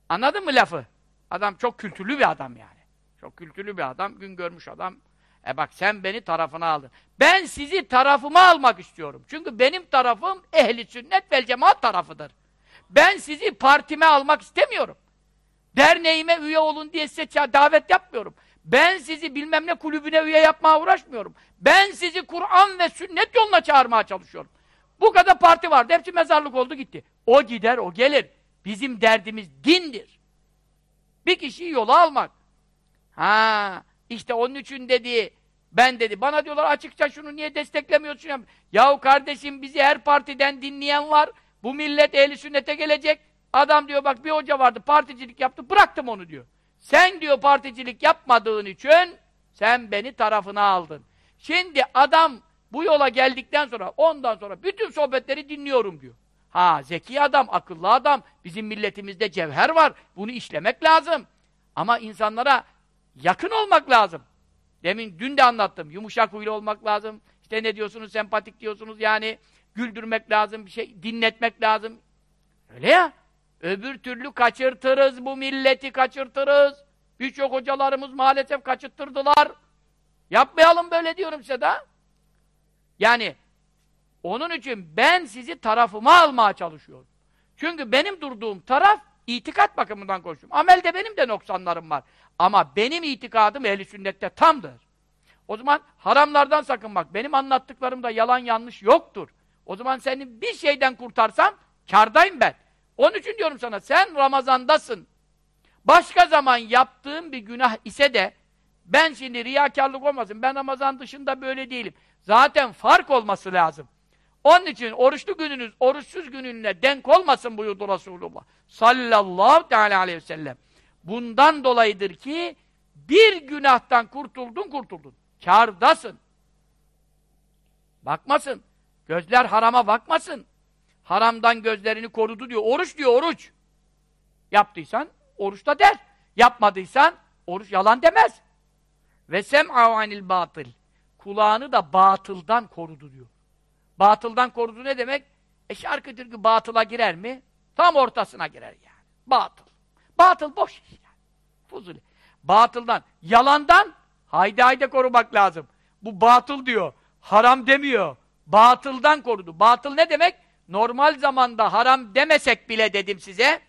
Anladın mı lafı? Adam çok kültürlü bir adam yani. Çok kültürlü bir adam, gün görmüş adam. E bak sen beni tarafına aldın. Ben sizi tarafıma almak istiyorum. Çünkü benim tarafım ehli sünnet vel cemaat tarafıdır. Ben sizi partime almak istemiyorum. Derneğime üye olun diye size davet yapmıyorum. Ben sizi bilmem ne kulübüne üye yapmaya uğraşmıyorum. Ben sizi Kur'an ve sünnet yoluna çağırmaya çalışıyorum. Bu kadar parti vardı. Hepsi mezarlık oldu gitti. O gider, o gelir. Bizim derdimiz dindir. Bir kişiyi yola almak. Ha, işte onun için dedi, ben dedi, bana diyorlar açıkça şunu niye desteklemiyorsun? Ya? Yahu kardeşim bizi her partiden dinleyen var. Bu millet ehli sünnete gelecek. Adam diyor bak bir hoca vardı particilik yaptı bıraktım onu diyor. Sen diyor particilik yapmadığın için sen beni tarafına aldın. Şimdi adam bu yola geldikten sonra ondan sonra bütün sohbetleri dinliyorum diyor. Ha zeki adam, akıllı adam, bizim milletimizde cevher var. Bunu işlemek lazım. Ama insanlara yakın olmak lazım. Demin dün de anlattım. Yumuşak huylu olmak lazım. İşte ne diyorsunuz, sempatik diyorsunuz yani. Güldürmek lazım, bir şey dinletmek lazım. Öyle ya. Öbür türlü kaçırtırız bu milleti, kaçırtırız. Birçok hocalarımız maalesef kaçırttırdılar. Yapmayalım böyle diyorum size da. Yani onun için ben sizi tarafıma almaya çalışıyorum. Çünkü benim durduğum taraf itikat bakımından konuşuyorum. Amelde benim de noksanlarım var. Ama benim itikadım ehli sünnette tamdır. O zaman haramlardan sakınmak. Benim anlattıklarımda yalan yanlış yoktur. O zaman seni bir şeyden kurtarsam kardayım ben. Onun için diyorum sana sen Ramazandasın. Başka zaman yaptığım bir günah ise de ben şimdi riyakarlık olmasın. Ben Ramazan dışında böyle değilim. Zaten fark olması lazım. Onun için oruçlu gününüz oruçsuz gününe denk olmasın buyurdu Resulullah. Sallallahu teala aleyhi ve sellem. Bundan dolayıdır ki bir günahtan kurtuldun kurtuldun. Kârdasın. Bakmasın. Gözler harama bakmasın. Haramdan gözlerini korudu diyor. Oruç diyor oruç. Yaptıysan oruçta der. Yapmadıysan oruç yalan demez. Ve sem'a anil batıl. Kulağını da batıldan korudu diyor. Batıldan korudu ne demek? E şarkı türkü batıla girer mi? Tam ortasına girer yani. Batıl. Batıl boş iş yani. Fuzuli. Batıldan, yalandan haydi haydi korumak lazım. Bu batıl diyor. Haram demiyor. Batıldan korudu. Batıl ne demek? Normal zamanda haram demesek bile dedim size.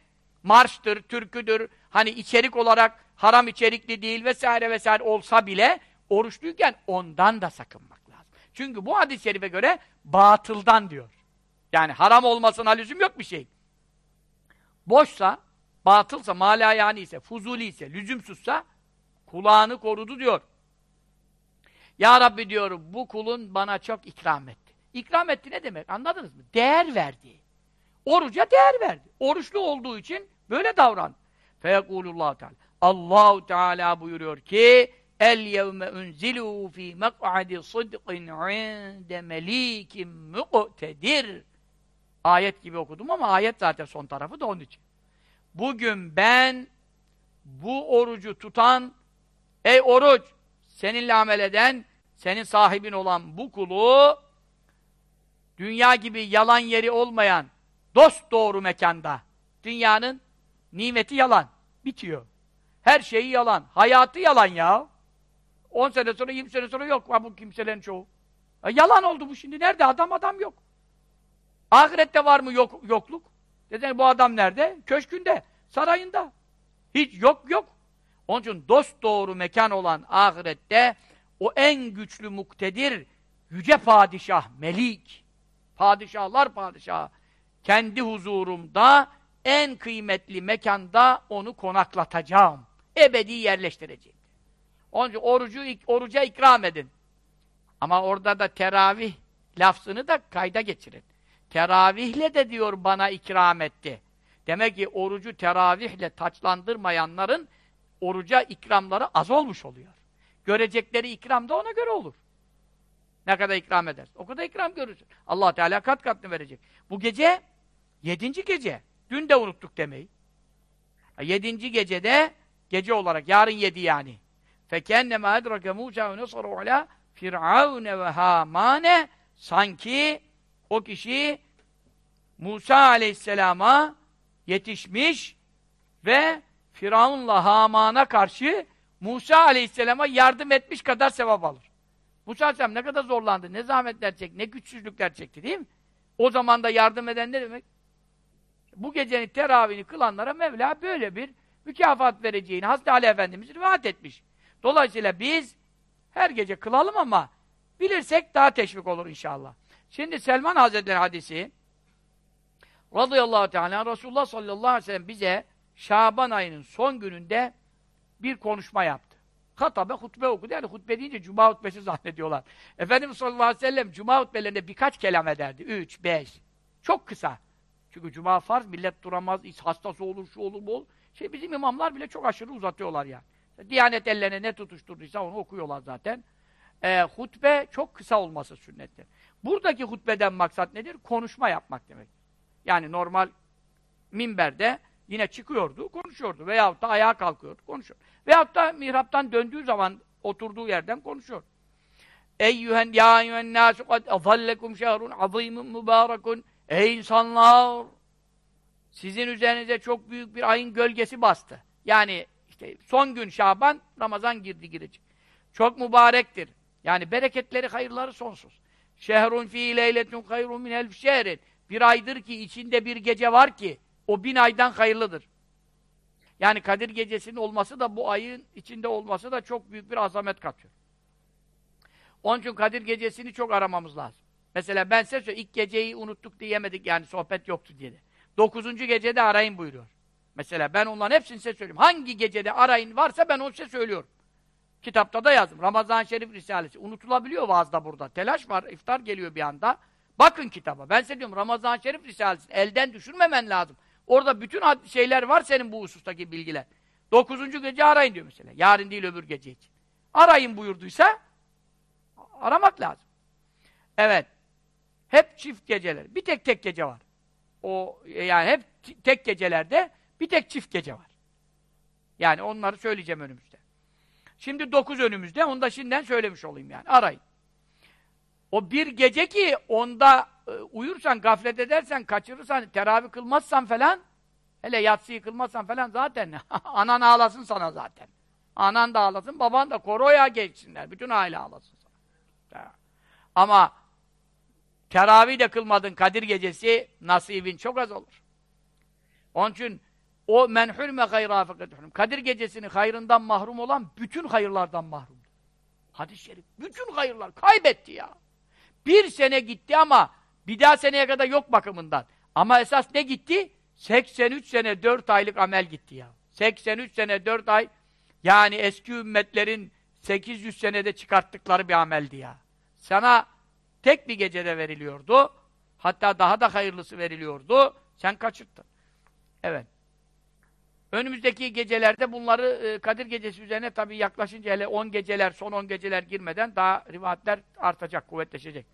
Marştır, türküdür. Hani içerik olarak haram içerikli değil vesaire vesaire olsa bile oruçluyken ondan da sakınmak lazım. Çünkü bu hadis-i şerife göre batıldan diyor. Yani haram olmasına lüzum yok bir şey. Boşsa, batılsa, mala yani ise, fuzuli ise, lüzumsuzsa kulağını korudu diyor. Ya Rabbi diyor, bu kulun bana çok ikram etti. İkram etti ne demek? Anladınız mı? Değer verdi. Oruca değer verdi. Oruçlu olduğu için böyle davran. Feyekulullahu Teala. Allahu Teala buyuruyor ki El yevme unzilu fi mek'adi sıdqin inde melikim muqtedir. Ayet gibi okudum ama ayet zaten son tarafı da onun için. Bugün ben bu orucu tutan ey oruç seninle amel eden senin sahibin olan bu kulu dünya gibi yalan yeri olmayan dost doğru mekanda dünyanın nimeti yalan bitiyor. Her şeyi yalan. Hayatı yalan ya. 10 sene sonra 20 sene sonra yok bu kimselerin çoğu. E, yalan oldu bu şimdi. Nerede? Adam adam yok. Ahirette var mı yok, yokluk? Desen bu adam nerede? Köşkünde, sarayında. Hiç yok yok. Onun için dost doğru mekan olan ahirette o en güçlü muktedir, yüce padişah, melik, padişahlar padişahı, kendi huzurumda en kıymetli mekanda onu konaklatacağım. Ebedi yerleştireceğim. Onun için orucu, oruca ikram edin. Ama orada da teravih lafzını da kayda geçirin. Teravihle de diyor bana ikram etti. Demek ki orucu teravihle taçlandırmayanların oruca ikramları az olmuş oluyor. Görecekleri ikram da ona göre olur. Ne kadar ikram eder? O kadar ikram görürsün. allah Teala kat katını verecek. Bu gece, yedinci gece. Dün de unuttuk demeyi. Yedinci gecede, gece olarak, yarın yedi yani. فَكَنَّمَا اَدْرَكَ مُوسَى وَنَصَرُ عَلَى فِرْعَوْنَ وَهَامَانَ Sanki o kişi Musa aleyhisselama yetişmiş ve Firavun'la Haman'a karşı Musa aleyhisselama yardım etmiş kadar sevap alır. Musa aleyhisselam ne kadar zorlandı, ne zahmetler çekti, ne güçsüzlükler çekti değil mi? O zaman da yardım eden ne demek? Bu gecenin teravihini kılanlara Mevla böyle bir mükafat vereceğini Hazreti Ali Efendimiz rivayet etmiş. Dolayısıyla biz her gece kılalım ama bilirsek daha teşvik olur inşallah. Şimdi Selman Hazretleri hadisi radıyallahu teala Resulullah sallallahu aleyhi ve sellem bize Şaban ayının son gününde bir konuşma yaptı. Hatabe hutbe okudu. Yani hutbe deyince cuma hutbesi zannediyorlar. Efendimiz sallallahu aleyhi ve sellem cuma hutbelerinde birkaç kelam ederdi. Üç, beş. Çok kısa. Çünkü cuma farz, millet duramaz, hastası olur, şu olur, bu olur. Şey, bizim imamlar bile çok aşırı uzatıyorlar yani. Diyanet ellerine ne tutuşturduysa onu okuyorlar zaten. Ee, hutbe çok kısa olması sünnettir. Buradaki hutbeden maksat nedir? Konuşma yapmak demek. Yani normal minberde yine çıkıyordu, konuşuyordu. Veyahut da ayağa kalkıyordu, konuşuyor. Veyahut da mihraptan döndüğü zaman oturduğu yerden konuşuyor. Eyyühen ya eyyühen nâsü kad azallekum şehrun azîmun mübârekun Ey insanlar! Sizin üzerinize çok büyük bir ayın gölgesi bastı. Yani işte son gün Şaban, Ramazan girdi girecek. Çok mübarektir. Yani bereketleri, hayırları sonsuz. Şehrun fî leyletun hayrun min elf şehrin. Bir aydır ki içinde bir gece var ki o bin aydan hayırlıdır. Yani Kadir gecesinin olması da bu ayın içinde olması da çok büyük bir azamet katıyor. Onun için Kadir gecesini çok aramamız lazım. Mesela ben size söyleyeyim, ilk geceyi unuttuk diyemedik yani sohbet yoktu diye de. Dokuzuncu gecede arayın buyuruyor. Mesela ben onların hepsini size söyleyeyim. Hangi gecede arayın varsa ben onu size söylüyorum. Kitapta da yazdım. Ramazan Şerif Risalesi. Unutulabiliyor vaazda burada. Telaş var, iftar geliyor bir anda. Bakın kitaba. Ben size diyorum Ramazan Şerif Risalesi. Elden düşürmemen lazım. Orada bütün şeyler var senin bu husustaki bilgiler. Dokuzuncu gece arayın diyor mesela. Yarın değil öbür gece için. Arayın buyurduysa aramak lazım. Evet. Hep çift geceler. Bir tek tek gece var. O yani hep tek gecelerde bir tek çift gece var. Yani onları söyleyeceğim önümüzde. Şimdi dokuz önümüzde, onu da şimdiden söylemiş olayım yani. Arayın. O bir gece ki onda uyursan, gaflet edersen, kaçırırsan, teravih kılmazsan falan, hele yatsıyı kılmazsan falan zaten [LAUGHS] anan ağlasın sana zaten. Anan da ağlasın, baban da koroya geçsinler. Bütün aile ağlasın sana. Ama teravih de kılmadın Kadir gecesi nasibin çok az olur. Onun için o men hürme Kadir gecesinin hayrından mahrum olan bütün hayırlardan mahrum. Hadis-i şerif. Bütün hayırlar kaybetti ya. Bir sene gitti ama bir daha seneye kadar yok bakımından. Ama esas ne gitti? 83 sene 4 aylık amel gitti ya. 83 sene 4 ay yani eski ümmetlerin 800 senede çıkarttıkları bir ameldi ya. Sana tek bir gecede veriliyordu. Hatta daha da hayırlısı veriliyordu. Sen kaçırttın. Evet. Önümüzdeki gecelerde bunları e, Kadir Gecesi üzerine tabii yaklaşınca hele 10 geceler, son 10 geceler girmeden daha rivayetler artacak, kuvvetleşecek.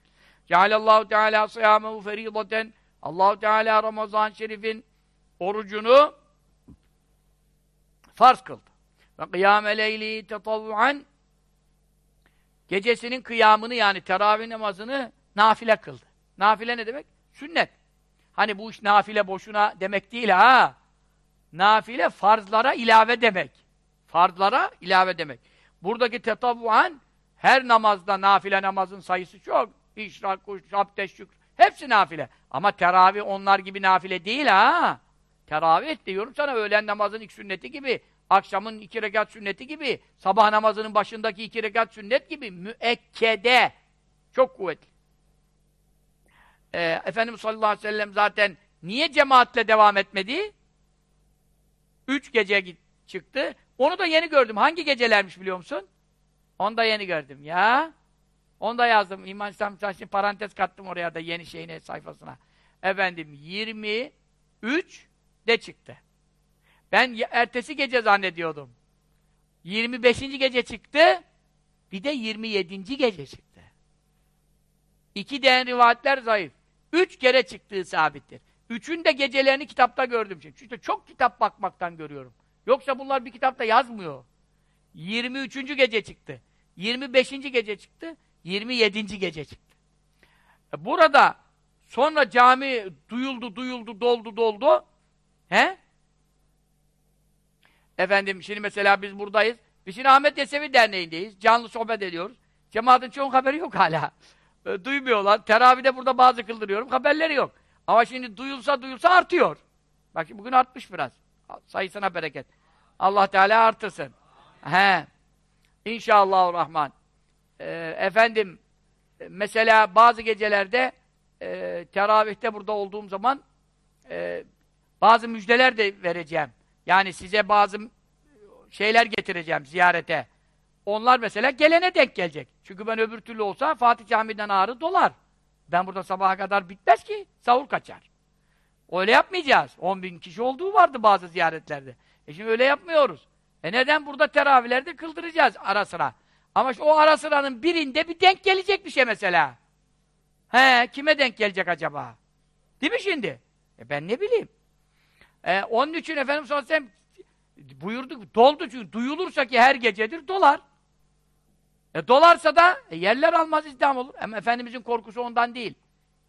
Cealallahu Teala sıyamehu feridaten Allahu Teala Ramazan Şerif'in orucunu farz kıldı. Ve kıyame leyli tetavvuan gecesinin kıyamını yani teravih namazını nafile kıldı. Nafile ne demek? Sünnet. Hani bu iş nafile boşuna demek değil ha. Nafile farzlara ilave demek. Farzlara ilave demek. Buradaki tetavvuan her namazda nafile namazın sayısı çok. İşrak, kuş, abdest, şükür. Hepsi nafile. Ama teravih onlar gibi nafile değil ha. Teravih diyorum sana öğlen namazın ilk sünneti gibi, akşamın iki rekat sünneti gibi, sabah namazının başındaki iki rekat sünnet gibi müekkede. Çok kuvvetli. Ee, Efendimiz sallallahu aleyhi ve sellem zaten niye cemaatle devam etmedi? Üç gece git, çıktı. Onu da yeni gördüm. Hangi gecelermiş biliyor musun? Onu da yeni gördüm. Ya. Onu da yazdım. İman İslam şimdi parantez kattım oraya da yeni şeyine sayfasına. Efendim 23 de çıktı. Ben ertesi gece zannediyordum. 25. gece çıktı. Bir de 27. gece çıktı. İki değen rivayetler zayıf. Üç kere çıktığı sabittir. Üçün de gecelerini kitapta gördüm. Çünkü çok kitap bakmaktan görüyorum. Yoksa bunlar bir kitapta yazmıyor. 23. gece çıktı. 25. gece çıktı. 27. gece çıktı. E, burada sonra cami duyuldu, duyuldu, doldu, doldu. He? Efendim şimdi mesela biz buradayız. Biz şimdi Ahmet Yesevi Derneği'ndeyiz. Canlı sohbet ediyoruz. Cemaatin çoğun haberi yok hala. E, duymuyorlar. Teravide burada bazı kıldırıyorum. Haberleri yok. Ama şimdi duyulsa duyulsa artıyor. Bak bugün artmış biraz. Sayısına bereket. Allah Teala artırsın. He. İnşallahurrahman. Ee, efendim mesela bazı gecelerde e, teravihte burada olduğum zaman e, bazı müjdeler de vereceğim. Yani size bazı şeyler getireceğim ziyarete. Onlar mesela gelene denk gelecek. Çünkü ben öbür türlü olsa Fatih Camii'den ağrı dolar. Ben burada sabaha kadar bitmez ki. Savur kaçar. Öyle yapmayacağız. 10 bin kişi olduğu vardı bazı ziyaretlerde. E şimdi öyle yapmıyoruz. E neden? Burada teravihlerde kıldıracağız ara sıra. Ama o ara sıranın birinde bir denk gelecek bir şey mesela. He, kime denk gelecek acaba? Değil mi şimdi? E ben ne bileyim. E, onun için Efendimiz sallallahu aleyhi buyurdu, doldu çünkü duyulursa ki her gecedir dolar. E dolarsa da e, yerler almaz izdiham olur. Ama Efendimizin korkusu ondan değil.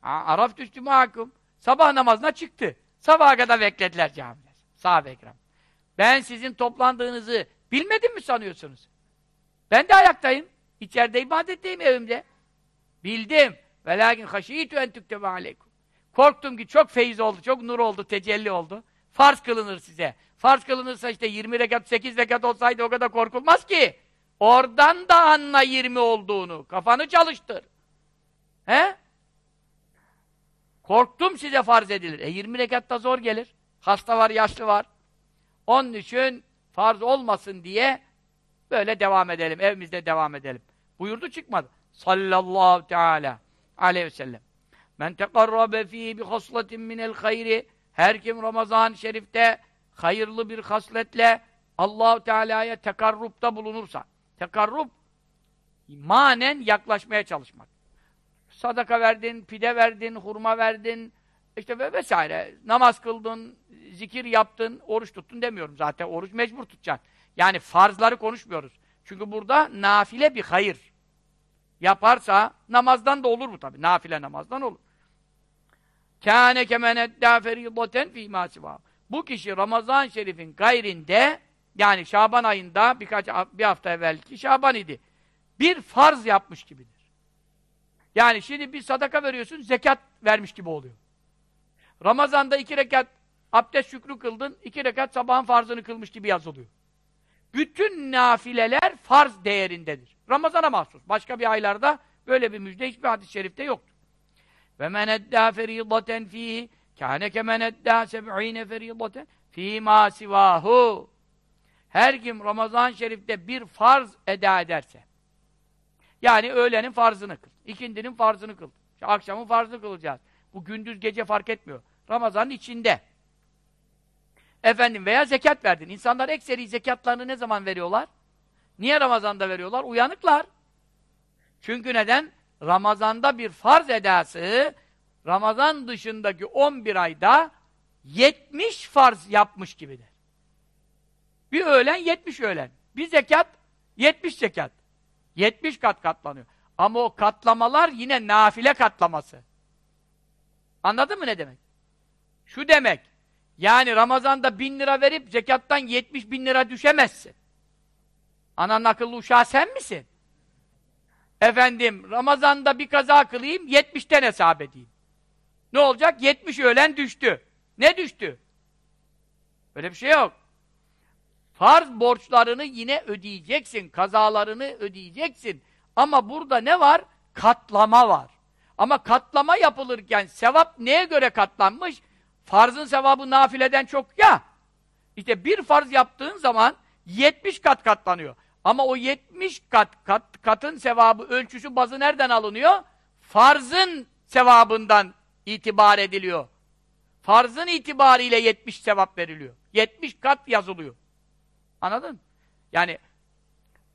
Araf düştü hakkım. Sabah namazına çıktı. Sabaha kadar beklediler camide. Sahabe ekram. Ben sizin toplandığınızı bilmedim mi sanıyorsunuz? Ben de ayaktayım. İçeride ibadetteyim evimde. Bildim. Velakin haşiyitü en tüktebe aleykum. Korktum ki çok feyiz oldu, çok nur oldu, tecelli oldu. Farz kılınır size. Farz kılınırsa işte 20 rekat, 8 rekat olsaydı o kadar korkulmaz ki. Oradan da anla 20 olduğunu. Kafanı çalıştır. He? Korktum size farz edilir. E 20 rekat da zor gelir. Hasta var, yaşlı var. Onun için farz olmasın diye böyle devam edelim. Evimizde devam edelim. Buyurdu çıkmadı. Sallallahu teala aleyhi ve sellem. Men tekarrabe fî bi hasletin minel hayri her kim Ramazan-ı Şerif'te hayırlı bir hasletle Allahu Teala'ya tekarrupta bulunursa tekarrup manen yaklaşmaya çalışmak. Sadaka verdin, pide verdin, hurma verdin, işte ve vesaire. Namaz kıldın, zikir yaptın, oruç tuttun demiyorum zaten. Oruç mecbur tutacaksın. Yani farzları konuşmuyoruz. Çünkü burada nafile bir hayır. Yaparsa namazdan da olur bu tabi. Nafile namazdan olur. Kâne kemen eddâ ferîdaten fî mâ Bu kişi Ramazan Şerif'in gayrinde yani Şaban ayında birkaç bir hafta evvelki Şaban idi. Bir farz yapmış gibidir. Yani şimdi bir sadaka veriyorsun, zekat vermiş gibi oluyor. Ramazan'da iki rekat abdest şükrü kıldın, iki rekat sabahın farzını kılmış gibi yazılıyor. Bütün nafileler farz değerindedir. Ramazana mahsus. Başka bir aylarda böyle bir müjde hiçbir hadis-i şerifte yoktur. Ve men eddâ ferîdaten fîhî kâne kemen eddâ seb'îne ferîdaten fî mâ sivâhu her kim Ramazan Şerif'te bir farz eda ederse yani öğlenin farzını kıl, ikindinin farzını kıl, akşamın farzını kılacağız. Bu gündüz gece fark etmiyor. Ramazanın içinde. Efendim veya zekat verdin. İnsanlar ekseri zekatlarını ne zaman veriyorlar? Niye Ramazan'da veriyorlar? Uyanıklar. Çünkü neden? Ramazan'da bir farz edası Ramazan dışındaki 11 ayda 70 farz yapmış gibidir. Bir öğlen 70 öğlen. Bir zekat 70 zekat. 70 kat katlanıyor. Ama o katlamalar yine nafile katlaması. Anladın mı ne demek? Şu demek. Yani Ramazan'da bin lira verip zekattan 70 bin lira düşemezsin. Ananın akıllı uşağı sen misin? Efendim Ramazan'da bir kaza kılayım 70'ten hesap edeyim. Ne olacak? 70 öğlen düştü. Ne düştü? Öyle bir şey yok. Farz borçlarını yine ödeyeceksin. Kazalarını ödeyeceksin. Ama burada ne var? Katlama var. Ama katlama yapılırken sevap neye göre katlanmış? Farzın sevabı nafileden çok ya. İşte bir farz yaptığın zaman 70 kat katlanıyor. Ama o 70 kat, kat katın sevabı ölçüsü bazı nereden alınıyor? Farzın sevabından itibar ediliyor. Farzın itibariyle 70 sevap veriliyor. 70 kat yazılıyor. Anladın Yani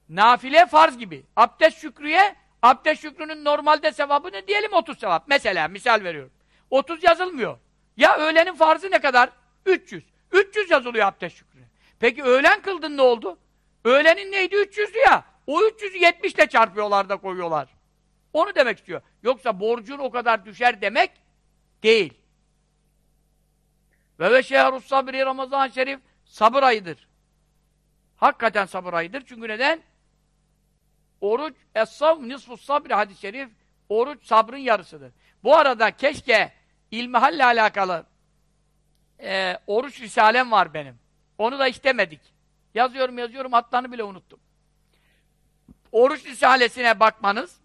nafile farz gibi. Abdest şükrüye, abdest şükrünün normalde sevabı ne diyelim 30 sevap. Mesela misal veriyorum. 30 yazılmıyor. Ya öğlenin farzı ne kadar? 300. 300 yazılıyor abdest şükrüne. Peki öğlen kıldın ne oldu? Öğlenin neydi? 300'dü ya. O 300'ü 70 ile çarpıyorlar da koyuyorlar. Onu demek istiyor. Yoksa borcun o kadar düşer demek değil. Ve ve sabri Ramazan şerif sabır ayıdır. Hakikaten sabır ayıdır. Çünkü neden? Oruç, es-sav nisfus sabri hadis-i şerif, oruç sabrın yarısıdır. Bu arada keşke ilmihalle alakalı e, oruç risalem var benim. Onu da istemedik. Yazıyorum yazıyorum hatlarını bile unuttum. Oruç risalesine bakmanız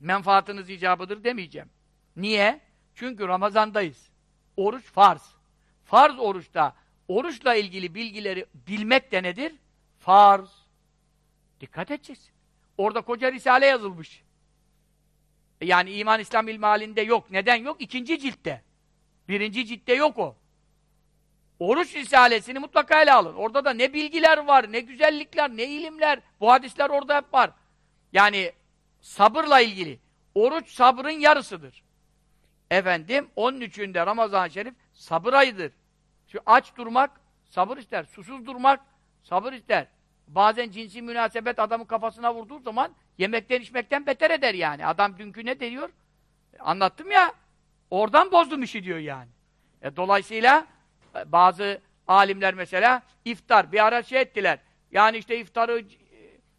menfaatınız icabıdır demeyeceğim. Niye? Çünkü Ramazandayız. Oruç farz. Farz oruçta, oruçla ilgili bilgileri bilmek de nedir? Farz. Dikkat edeceksin. Orada koca risale yazılmış. Yani iman İslam ilmihalinde yok. Neden yok? İkinci ciltte. Birinci ciltte yok o. Oruç risalesini mutlaka ele alın. Orada da ne bilgiler var, ne güzellikler, ne ilimler. Bu hadisler orada hep var. Yani sabırla ilgili. Oruç sabrın yarısıdır. Efendim, onun üçünde Ramazan-ı Şerif sabır ayıdır. Şu aç durmak sabır ister, susuz durmak sabır ister. Bazen cinsi münasebet adamın kafasına vurduğu zaman yemekten içmekten beter eder yani. Adam dünkü ne diyor? Anlattım ya, oradan bozdum işi diyor yani. E, dolayısıyla e, bazı alimler mesela iftar, bir ara şey ettiler. Yani işte iftarı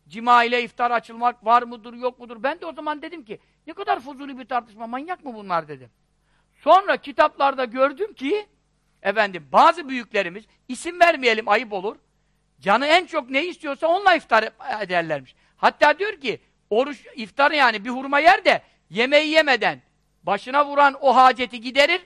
cima ile iftar açılmak var mıdır, yok mudur? Ben de o zaman dedim ki, ne kadar fuzuli bir tartışma, manyak mı bunlar dedim. Sonra kitaplarda gördüm ki, efendim bazı büyüklerimiz, isim vermeyelim ayıp olur, canı en çok ne istiyorsa onunla iftar ederlermiş. Hatta diyor ki, oruç, iftarı yani bir hurma yer de, yemeği yemeden, başına vuran o haceti giderir,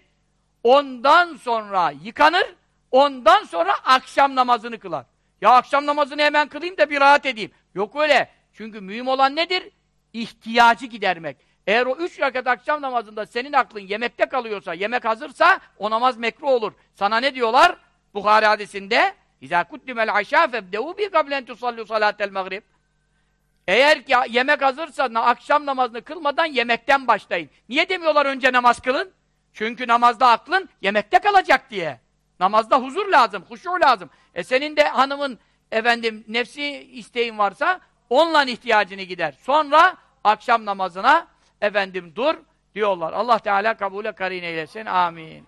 ondan sonra yıkanır, ondan sonra akşam namazını kılar. Ya akşam namazını hemen kılayım da bir rahat edeyim. Yok öyle. Çünkü mühim olan nedir? İhtiyacı gidermek. Eğer o üç rekat akşam namazında senin aklın yemekte kalıyorsa, yemek hazırsa o namaz mekruh olur. Sana ne diyorlar? Bukhari hadisinde İzâ kutlimel aşâ febdeû bi kablen tusallu salâtel mağrib. Eğer ki yemek hazırsa akşam namazını kılmadan yemekten başlayın. Niye demiyorlar önce namaz kılın? Çünkü namazda aklın yemekte kalacak diye. Namazda huzur lazım, huşu lazım. E senin de hanımın efendim nefsi isteğin varsa onunla ihtiyacını gider. Sonra akşam namazına efendim dur diyorlar. Allah Teala kabule karin eylesin. Amin.